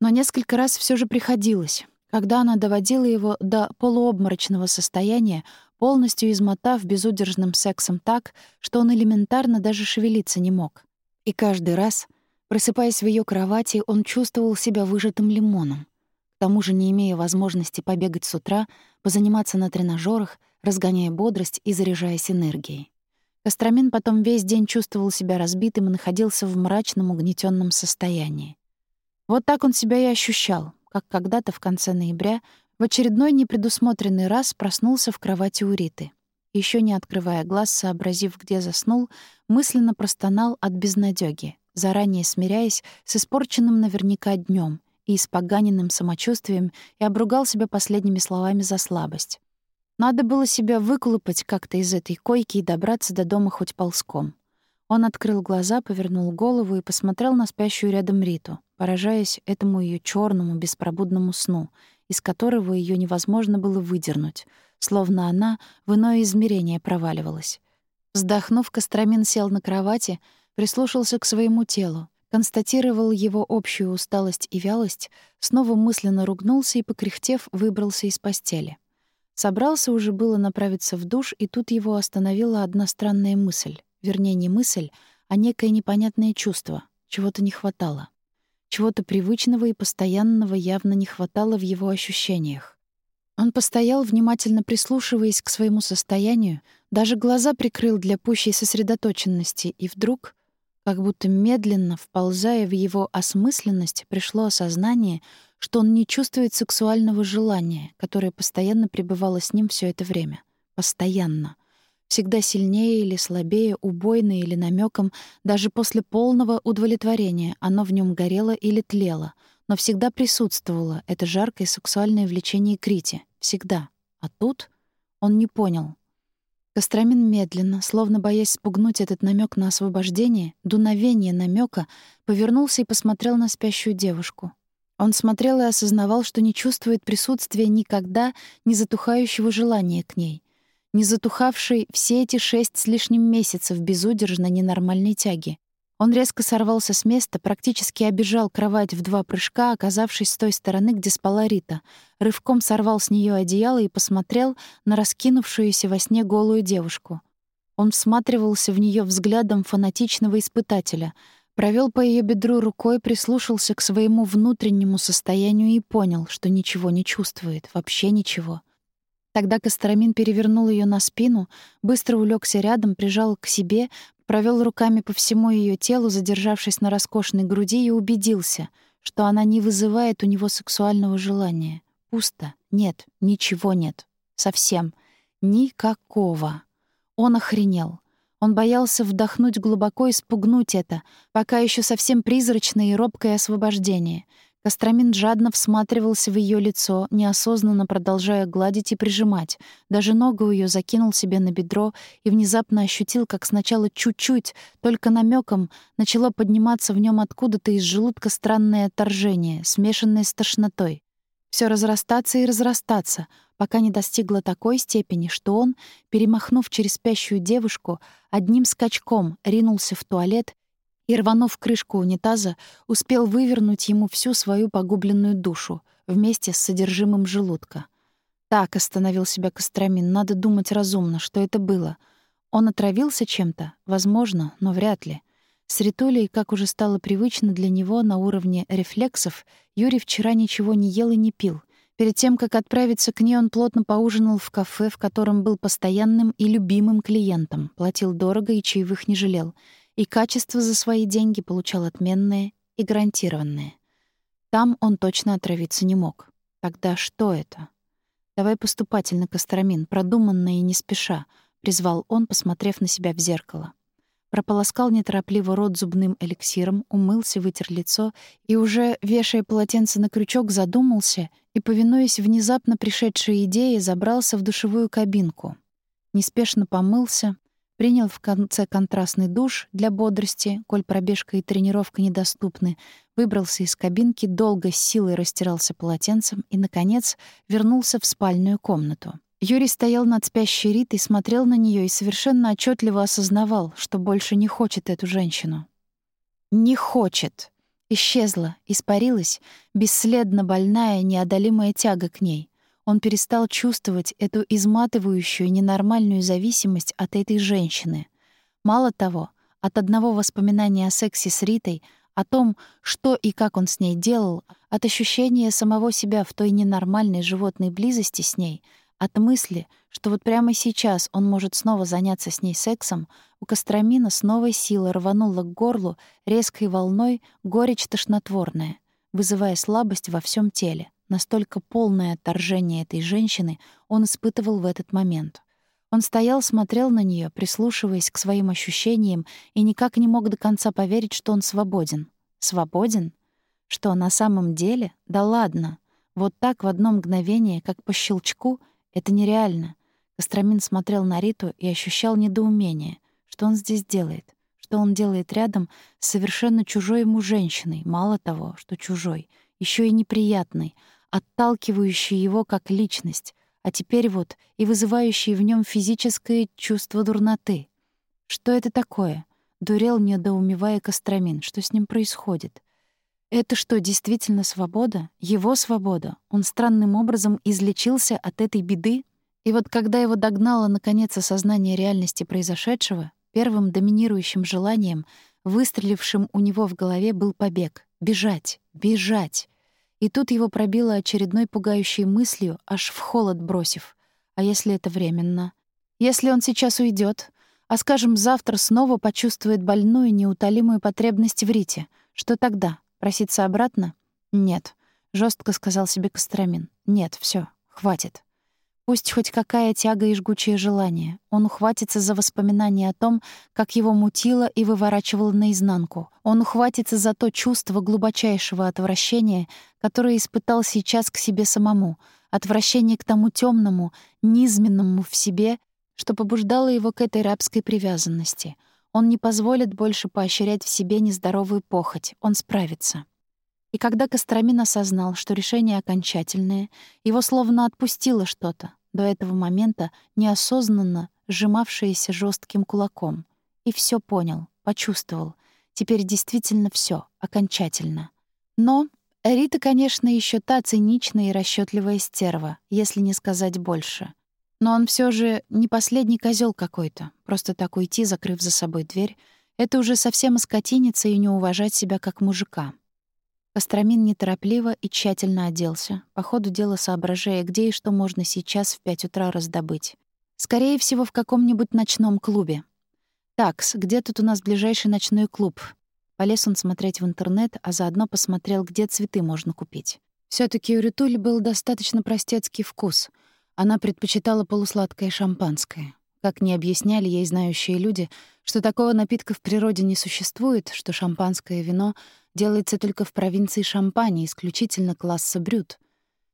но несколько раз все же приходилось, когда она доводила его до полуобморочного состояния, полностью измотав безудержным сексом так, что он элементарно даже шевелиться не мог. И каждый раз, просыпаясь в ее кровати, он чувствовал себя выжатым лимоном. К тому же, не имея возможности побегать с утра, позаниматься на тренажерах, разгоняя бодрость и заряжаясь энергией. Костромин потом весь день чувствовал себя разбитым и находился в мрачном, угнетенном состоянии. Вот так он себя и ощущал, как когда-то в конце ноября в очередной непредусмотренный раз проснулся в кровати у Риты. Еще не открывая глаз, сообразив, где заснул, мысленно простонал от безнадёги, заранее смиряясь с испорченным наверняка днем и испоганенным самочувствием и обругал себя последними словами за слабость. Надо было себя выколупать как-то из этой койки и добраться до дома хоть ползком. Он открыл глаза, повернул голову и посмотрел на спящую рядом Риту, поражаясь этому ее черному беспробудному сну, из которого ее невозможно было выдернуть, словно она в иное измерение проваливалась. Вздохнув, Костромин сел на кровати, прислушался к своему телу, констатировал его общую усталость и вялость, снова мысленно ругнулся и, покряхтев, выбрался из постели. Собрался уже было направиться в душ, и тут его остановила одна странная мысль вернее, не мысль, а некое непонятное чувство. Чего-то не хватало. Чего-то привычного и постоянного явно не хватало в его ощущениях. Он постоял, внимательно прислушиваясь к своему состоянию, даже глаза прикрыл для пущей сосредоточенности, и вдруг, как будто медленно, вползая в его осмысленность, пришло осознание, что он не чувствует сексуального желания, которое постоянно пребывало с ним все это время. Постоянно всегда сильнее или слабее, убойно или намеком, даже после полного удовлетворения оно в нем горело или тлело, но всегда присутствовало это жаркое сексуальное влечение к Рите. Всегда. А тут он не понял. Костромин медленно, словно боясь спугнуть этот намек на освобождение, дуновение намека, повернулся и посмотрел на спящую девушку. Он смотрел и осознавал, что не чувствует присутствия никогда не затухающего желания к ней не затухавший все эти шесть с лишним месяцев безудержно ненормальной тяги. Он резко сорвался с места, практически обежал кровать в два прыжка, оказавшись с той стороны, где спала Рита. Рывком сорвал с нее одеяло и посмотрел на раскинувшуюся во сне голую девушку. Он всматривался в нее взглядом фанатичного испытателя, провел по ее бедру рукой, прислушался к своему внутреннему состоянию и понял, что ничего не чувствует, вообще ничего — Тогда Костромин перевернул ее на спину, быстро улегся рядом, прижал к себе, провел руками по всему ее телу, задержавшись на роскошной груди, и убедился, что она не вызывает у него сексуального желания. Пусто. Нет, ничего нет. Совсем. Никакого. Он охренел. Он боялся вдохнуть глубоко и спугнуть это, пока еще совсем призрачное и робкое освобождение — Костромин жадно всматривался в ее лицо, неосознанно продолжая гладить и прижимать. Даже ногу ее закинул себе на бедро и внезапно ощутил, как сначала чуть-чуть, только намеком, начало подниматься в нем откуда-то из желудка странное отторжение, смешанное с тошнотой. Все разрастаться и разрастаться, пока не достигло такой степени, что он, перемахнув через спящую девушку, одним скачком ринулся в туалет и, рванув крышку унитаза, успел вывернуть ему всю свою погубленную душу вместе с содержимым желудка. Так остановил себя Костромин. Надо думать разумно, что это было. Он отравился чем-то? Возможно, но вряд ли. С Ритулей, как уже стало привычно для него на уровне рефлексов, Юрий вчера ничего не ел и не пил. Перед тем, как отправиться к ней, он плотно поужинал в кафе, в котором был постоянным и любимым клиентом, платил дорого и чаевых не жалел — и качество за свои деньги получал отменное и гарантированное. Там он точно отравиться не мог. Тогда что это? «Давай поступательно, Костромин, продуманно и не спеша», — призвал он, посмотрев на себя в зеркало. прополоскал неторопливо рот зубным эликсиром, умылся, вытер лицо и уже, вешая полотенце на крючок, задумался и, повинуясь внезапно пришедшей идее, забрался в душевую кабинку. Неспешно помылся, принял в конце контрастный душ для бодрости, коль пробежка и тренировка недоступны, выбрался из кабинки, долго с силой растирался полотенцем и, наконец, вернулся в спальную комнату. Юрий стоял над спящей Ритой, смотрел на нее и совершенно отчетливо осознавал, что больше не хочет эту женщину. Не хочет. Исчезла, испарилась, бесследно больная, неодолимая тяга к ней. Он перестал чувствовать эту изматывающую, ненормальную зависимость от этой женщины. Мало того, от одного воспоминания о сексе с Ритой, о том, что и как он с ней делал, от ощущения самого себя в той ненормальной животной близости с ней — от мысли, что вот прямо сейчас он может снова заняться с ней сексом, у Костромина с новой силой рвануло к горлу резкой волной горечь тошнотворная, вызывая слабость во всем теле. Настолько полное отторжение этой женщины он испытывал в этот момент. Он стоял, смотрел на нее, прислушиваясь к своим ощущениям и никак не мог до конца поверить, что он свободен. Свободен? Что, на самом деле? Да ладно. Вот так в одно мгновение, как по щелчку — это нереально. Костромин смотрел на Риту и ощущал недоумение. Что он здесь делает? Что он делает рядом с совершенно чужой ему женщиной? Мало того, что чужой, еще и неприятной, отталкивающей его как личность, а теперь вот и вызывающей в нем физическое чувство дурноты. Что это такое? Дурел, недоумевая Костромин. Что с ним происходит? Это что, действительно свобода? Его свобода? Он странным образом излечился от этой беды? И вот когда его догнало наконец осознание реальности произошедшего, первым доминирующим желанием, выстрелившим у него в голове, был побег. Бежать, бежать. И тут его пробило очередной пугающей мыслью, аж в холод бросив. А если это временно? Если он сейчас уйдет, а, скажем, завтра снова почувствует больную неутолимую потребность в Рите, что тогда? Проситься обратно? Нет, жестко сказал себе Костромин. Нет, все, хватит. Пусть хоть какая тяга и жгучее желание. Он ухватится за воспоминания о том, как его мутило и выворачивало наизнанку. Он ухватится за то чувство глубочайшего отвращения, которое испытал сейчас к себе самому, отвращение к тому темному, низменному в себе, что побуждало его к этой рабской привязанности — он не позволит больше поощрять в себе нездоровую похоть, он справится. И когда Костромин осознал, что решение окончательное, его словно отпустило что-то, до этого момента неосознанно сжимавшееся жестким кулаком. И все понял, почувствовал. Теперь действительно все, окончательно. Но Рита, конечно, еще та циничная и расчетливая стерва, если не сказать больше — но он все же не последний козел какой-то. Просто так уйти, закрыв за собой дверь, это уже совсем оскотиниться и не уважать себя как мужика. Костромин неторопливо и тщательно оделся, по ходу дела соображая, где и что можно сейчас в пять утра раздобыть. Скорее всего, в каком-нибудь ночном клубе. «Такс, где тут у нас ближайший ночной клуб?» Полез он смотреть в интернет, а заодно посмотрел, где цветы можно купить. все таки у Ритули был достаточно простецкий вкус — она предпочитала полусладкое шампанское. Как не объясняли ей знающие люди, что такого напитка в природе не существует, что шампанское вино делается только в провинции Шампани, исключительно класса брют.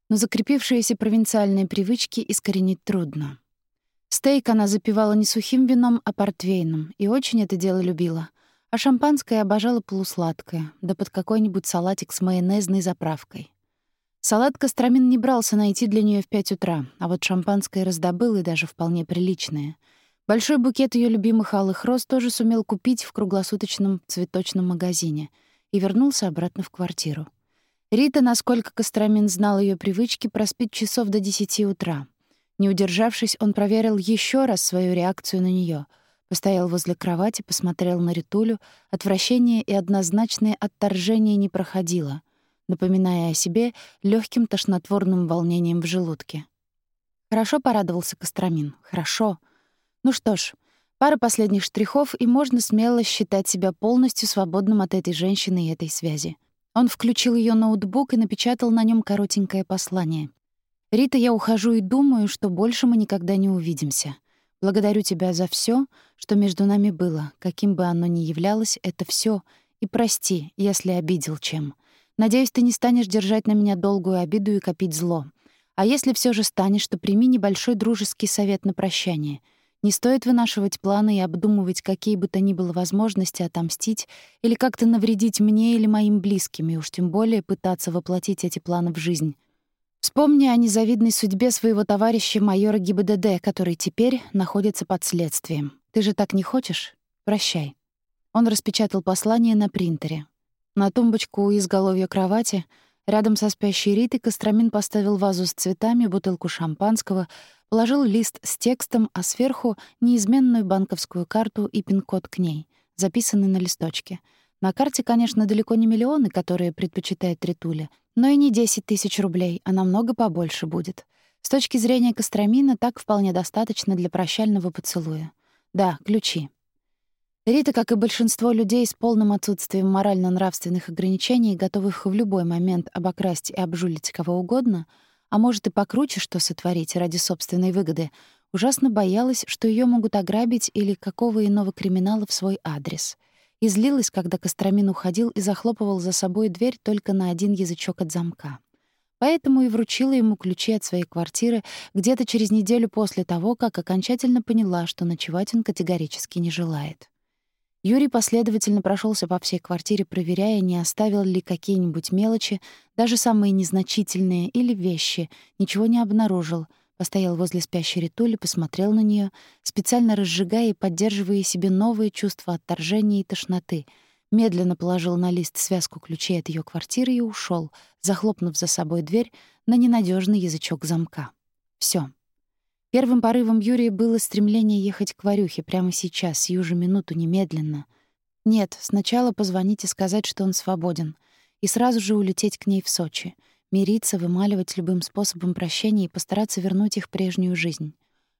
Но закрепившиеся провинциальные привычки искоренить трудно. Стейк она запивала не сухим вином, а портвейном, и очень это дело любила. А шампанское обожала полусладкое, да под какой-нибудь салатик с майонезной заправкой. Салат Костромин не брался найти для нее в пять утра, а вот шампанское раздобыл и даже вполне приличное. Большой букет ее любимых алых роз тоже сумел купить в круглосуточном цветочном магазине и вернулся обратно в квартиру. Рита, насколько Костромин знал ее привычки, проспит часов до десяти утра. Не удержавшись, он проверил еще раз свою реакцию на нее, постоял возле кровати, посмотрел на Ритулю, отвращение и однозначное отторжение не проходило — напоминая о себе легким тошнотворным волнением в желудке. Хорошо порадовался Костромин. Хорошо. Ну что ж, пара последних штрихов, и можно смело считать себя полностью свободным от этой женщины и этой связи. Он включил ее ноутбук и напечатал на нем коротенькое послание. «Рита, я ухожу и думаю, что больше мы никогда не увидимся. Благодарю тебя за все, что между нами было, каким бы оно ни являлось, это все, и прости, если обидел чем. Надеюсь, ты не станешь держать на меня долгую обиду и копить зло. А если все же станешь, то прими небольшой дружеский совет на прощание. Не стоит вынашивать планы и обдумывать какие бы то ни было возможности отомстить или как-то навредить мне или моим близким, и уж тем более пытаться воплотить эти планы в жизнь. Вспомни о незавидной судьбе своего товарища майора ГИБДД, который теперь находится под следствием. Ты же так не хочешь? Прощай. Он распечатал послание на принтере. На тумбочку у изголовья кровати, рядом со спящей Ритой, Костромин поставил вазу с цветами, бутылку шампанского, положил лист с текстом, а сверху — неизменную банковскую карту и пин-код к ней, записанный на листочке. На карте, конечно, далеко не миллионы, которые предпочитает Ритуля, но и не 10 тысяч рублей, а намного побольше будет. С точки зрения Костромина так вполне достаточно для прощального поцелуя. Да, ключи. Рита, как и большинство людей с полным отсутствием морально-нравственных ограничений, готовых в любой момент обокрасть и обжулить кого угодно, а может и покруче что сотворить ради собственной выгоды, ужасно боялась, что ее могут ограбить или какого иного криминала в свой адрес. И злилась, когда Костромин уходил и захлопывал за собой дверь только на один язычок от замка. Поэтому и вручила ему ключи от своей квартиры где-то через неделю после того, как окончательно поняла, что ночевать он категорически не желает. Юрий последовательно прошелся по всей квартире, проверяя, не оставил ли какие-нибудь мелочи, даже самые незначительные или вещи, ничего не обнаружил. Постоял возле спящей Ритули, посмотрел на нее, специально разжигая и поддерживая себе новые чувства отторжения и тошноты. Медленно положил на лист связку ключей от ее квартиры и ушел, захлопнув за собой дверь на ненадежный язычок замка. Все. Первым порывом Юрия было стремление ехать к Варюхе прямо сейчас, сию же минуту, немедленно. Нет, сначала позвонить и сказать, что он свободен, и сразу же улететь к ней в Сочи, мириться, вымаливать любым способом прощения и постараться вернуть их прежнюю жизнь.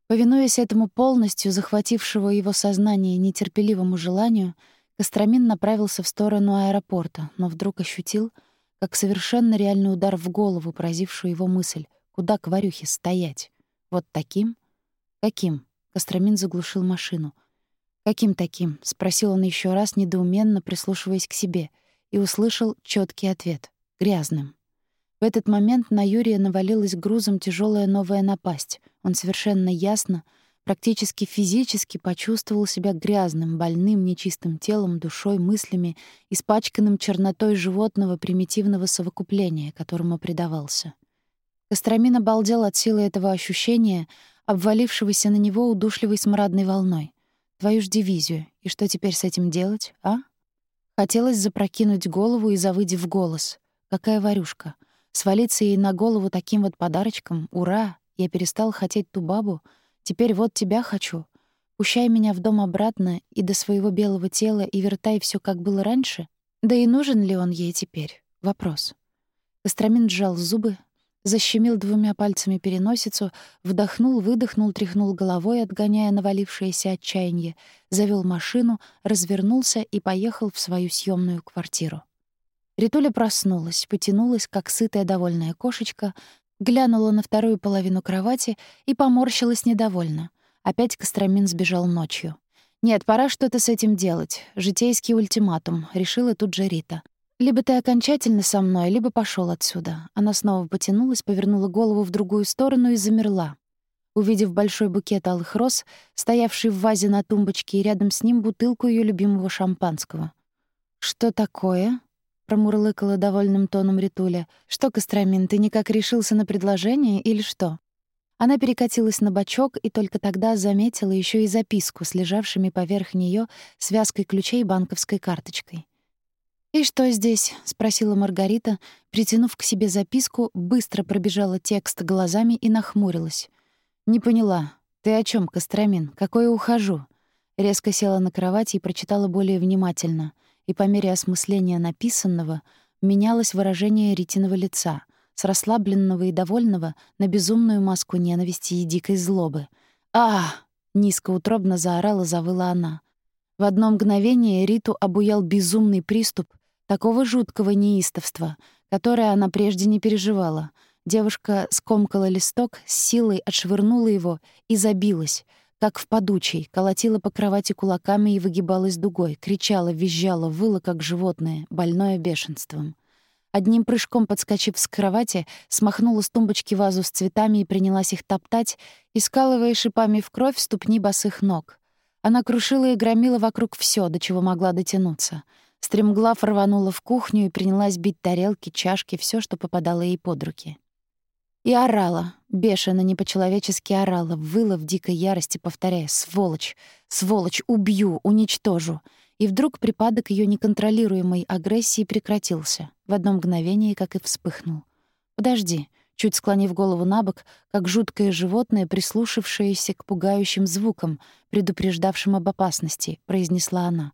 Повинуясь этому полностью захватившего его сознание нетерпеливому желанию, Костромин направился в сторону аэропорта, но вдруг ощутил, как совершенно реальный удар в голову, поразившую его мысль, куда к Варюхе стоять. Вот таким? Каким? Костромин заглушил машину. Каким таким? спросил он еще раз, недоуменно прислушиваясь к себе, и услышал четкий ответ: грязным. В этот момент на Юрия навалилась грузом тяжелая новая напасть. Он совершенно ясно, практически физически почувствовал себя грязным, больным, нечистым телом, душой, мыслями, испачканным чернотой животного примитивного совокупления, которому предавался. Костромин обалдел от силы этого ощущения, обвалившегося на него удушливой смрадной волной. Твою ж дивизию. И что теперь с этим делать, а? Хотелось запрокинуть голову и завыть в голос. Какая варюшка. Свалиться ей на голову таким вот подарочком. Ура! Я перестал хотеть ту бабу. Теперь вот тебя хочу. Пущай меня в дом обратно и до своего белого тела и вертай все, как было раньше. Да и нужен ли он ей теперь? Вопрос. Костромин сжал зубы, защемил двумя пальцами переносицу, вдохнул, выдохнул, тряхнул головой, отгоняя навалившееся отчаяние, завел машину, развернулся и поехал в свою съемную квартиру. Ритуля проснулась, потянулась, как сытая довольная кошечка, глянула на вторую половину кровати и поморщилась недовольно. Опять Костромин сбежал ночью. «Нет, пора что-то с этим делать. Житейский ультиматум», — решила тут же Рита. Либо ты окончательно со мной, либо пошел отсюда. Она снова потянулась, повернула голову в другую сторону и замерла. Увидев большой букет алых роз, стоявший в вазе на тумбочке, и рядом с ним бутылку ее любимого шампанского. «Что такое?» — промурлыкала довольным тоном Ритуля. «Что, Костромин, ты никак решился на предложение или что?» Она перекатилась на бочок и только тогда заметила еще и записку с лежавшими поверх нее связкой ключей банковской карточкой. «И что здесь?» — спросила Маргарита, притянув к себе записку, быстро пробежала текст глазами и нахмурилась. «Не поняла. Ты о чем, Костромин? Какое ухожу?» Резко села на кровати и прочитала более внимательно, и по мере осмысления написанного менялось выражение Ритиного лица, с расслабленного и довольного на безумную маску ненависти и дикой злобы. «А!» — низкоутробно заорала, завыла она. В одно мгновение Риту обуял безумный приступ, такого жуткого неистовства, которое она прежде не переживала. Девушка скомкала листок, с силой отшвырнула его и забилась. как в подучей, колотила по кровати кулаками и выгибалась дугой, кричала, визжала, выла, как животное, больное бешенством. Одним прыжком подскочив с кровати, смахнула с тумбочки вазу с цветами и принялась их топтать, искалывая шипами в кровь ступни босых ног. Она крушила и громила вокруг все, до чего могла дотянуться. Стремглав рванула в кухню и принялась бить тарелки, чашки, все, что попадало ей под руки. И орала, бешено, не по-человечески орала, выла в дикой ярости, повторяя «Сволочь! Сволочь! Убью! Уничтожу!» И вдруг припадок ее неконтролируемой агрессии прекратился, в одно мгновение, как и вспыхнул. «Подожди», чуть склонив голову на бок, как жуткое животное, прислушавшееся к пугающим звукам, предупреждавшим об опасности, произнесла она.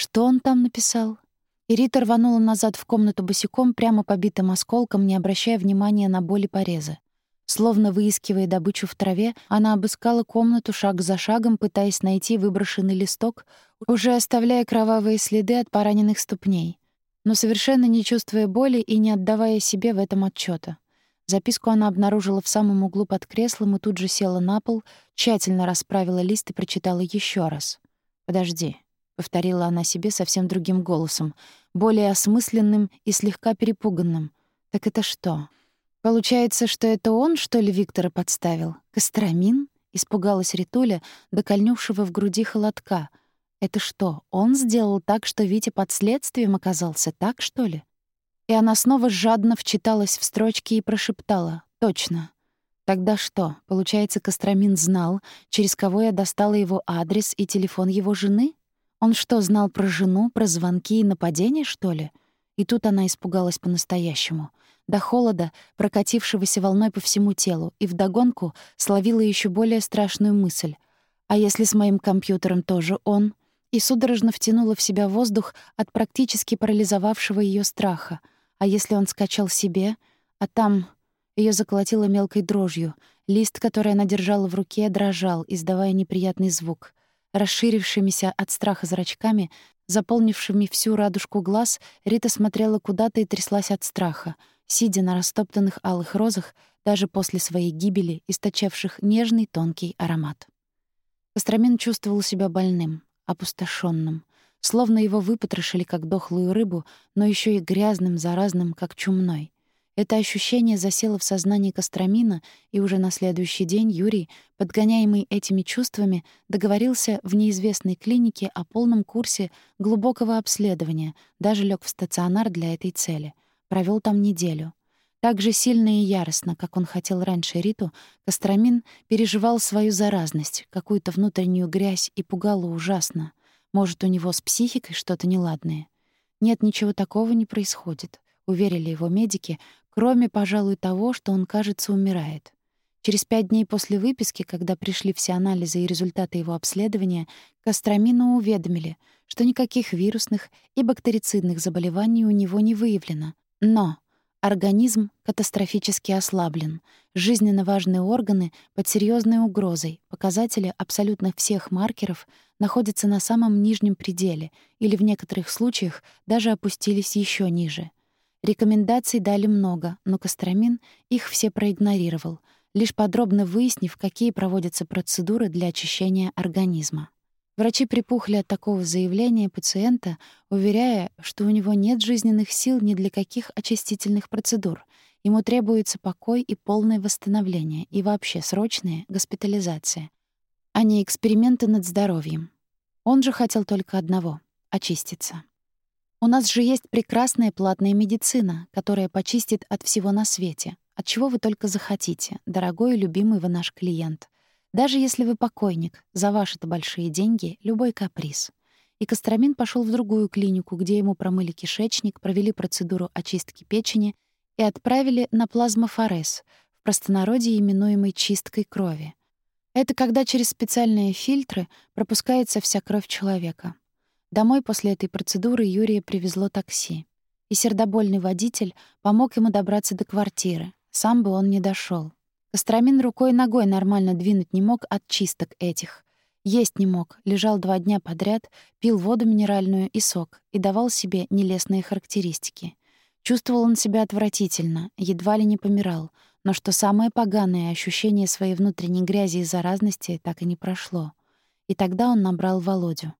«Что он там написал?» И рванула назад в комнату босиком, прямо побитым осколком, не обращая внимания на боли пореза. Словно выискивая добычу в траве, она обыскала комнату шаг за шагом, пытаясь найти выброшенный листок, уже оставляя кровавые следы от пораненных ступней, но совершенно не чувствуя боли и не отдавая себе в этом отчета. Записку она обнаружила в самом углу под креслом и тут же села на пол, тщательно расправила лист и прочитала еще раз. «Подожди», — повторила она себе совсем другим голосом, более осмысленным и слегка перепуганным. «Так это что?» Получается, что это он, что ли, Виктора подставил? Костромин? Испугалась Ритуля, докольнувшего в груди холодка. Это что, он сделал так, что Витя под следствием оказался, так, что ли? И она снова жадно вчиталась в строчки и прошептала. «Точно. Тогда что, получается, Костромин знал, через кого я достала его адрес и телефон его жены? Он что, знал про жену, про звонки и нападения, что ли?» И тут она испугалась по-настоящему — до холода, прокатившегося волной по всему телу, и вдогонку словила еще более страшную мысль. «А если с моим компьютером тоже он?» И судорожно втянула в себя воздух от практически парализовавшего ее страха. «А если он скачал себе? А там...» Ее заколотило мелкой дрожью. Лист, который она держала в руке, дрожал, издавая неприятный звук. Расширившимися от страха зрачками, заполнившими всю радужку глаз, Рита смотрела куда-то и тряслась от страха — сидя на растоптанных алых розах даже после своей гибели, источавших нежный тонкий аромат. Костромин чувствовал себя больным, опустошенным, словно его выпотрошили как дохлую рыбу, но еще и грязным, заразным, как чумной. Это ощущение засело в сознании Костромина, и уже на следующий день Юрий, подгоняемый этими чувствами, договорился в неизвестной клинике о полном курсе глубокого обследования, даже лег в стационар для этой цели — Провел там неделю. Так же сильно и яростно, как он хотел раньше Риту, Костромин переживал свою заразность, какую-то внутреннюю грязь и пугало ужасно. Может, у него с психикой что-то неладное? Нет, ничего такого не происходит, уверили его медики, кроме, пожалуй, того, что он, кажется, умирает. Через пять дней после выписки, когда пришли все анализы и результаты его обследования, Костромину уведомили, что никаких вирусных и бактерицидных заболеваний у него не выявлено, но организм катастрофически ослаблен, жизненно важные органы под серьезной угрозой, показатели абсолютно всех маркеров находятся на самом нижнем пределе или в некоторых случаях даже опустились еще ниже. Рекомендаций дали много, но Костромин их все проигнорировал, лишь подробно выяснив, какие проводятся процедуры для очищения организма. Врачи припухли от такого заявления пациента, уверяя, что у него нет жизненных сил ни для каких очистительных процедур. Ему требуется покой и полное восстановление, и вообще срочная госпитализация, а не эксперименты над здоровьем. Он же хотел только одного — очиститься. У нас же есть прекрасная платная медицина, которая почистит от всего на свете. От чего вы только захотите, дорогой и любимый вы наш клиент — даже если вы покойник, за ваши-то большие деньги — любой каприз. И Костромин пошел в другую клинику, где ему промыли кишечник, провели процедуру очистки печени и отправили на плазмофорез, в простонародье именуемой чисткой крови. Это когда через специальные фильтры пропускается вся кровь человека. Домой после этой процедуры Юрия привезло такси. И сердобольный водитель помог ему добраться до квартиры. Сам бы он не дошел. Костромин рукой и ногой нормально двинуть не мог от чисток этих. Есть не мог, лежал два дня подряд, пил воду минеральную и сок и давал себе нелестные характеристики. Чувствовал он себя отвратительно, едва ли не помирал, но что самое поганое ощущение своей внутренней грязи и заразности так и не прошло. И тогда он набрал Володю.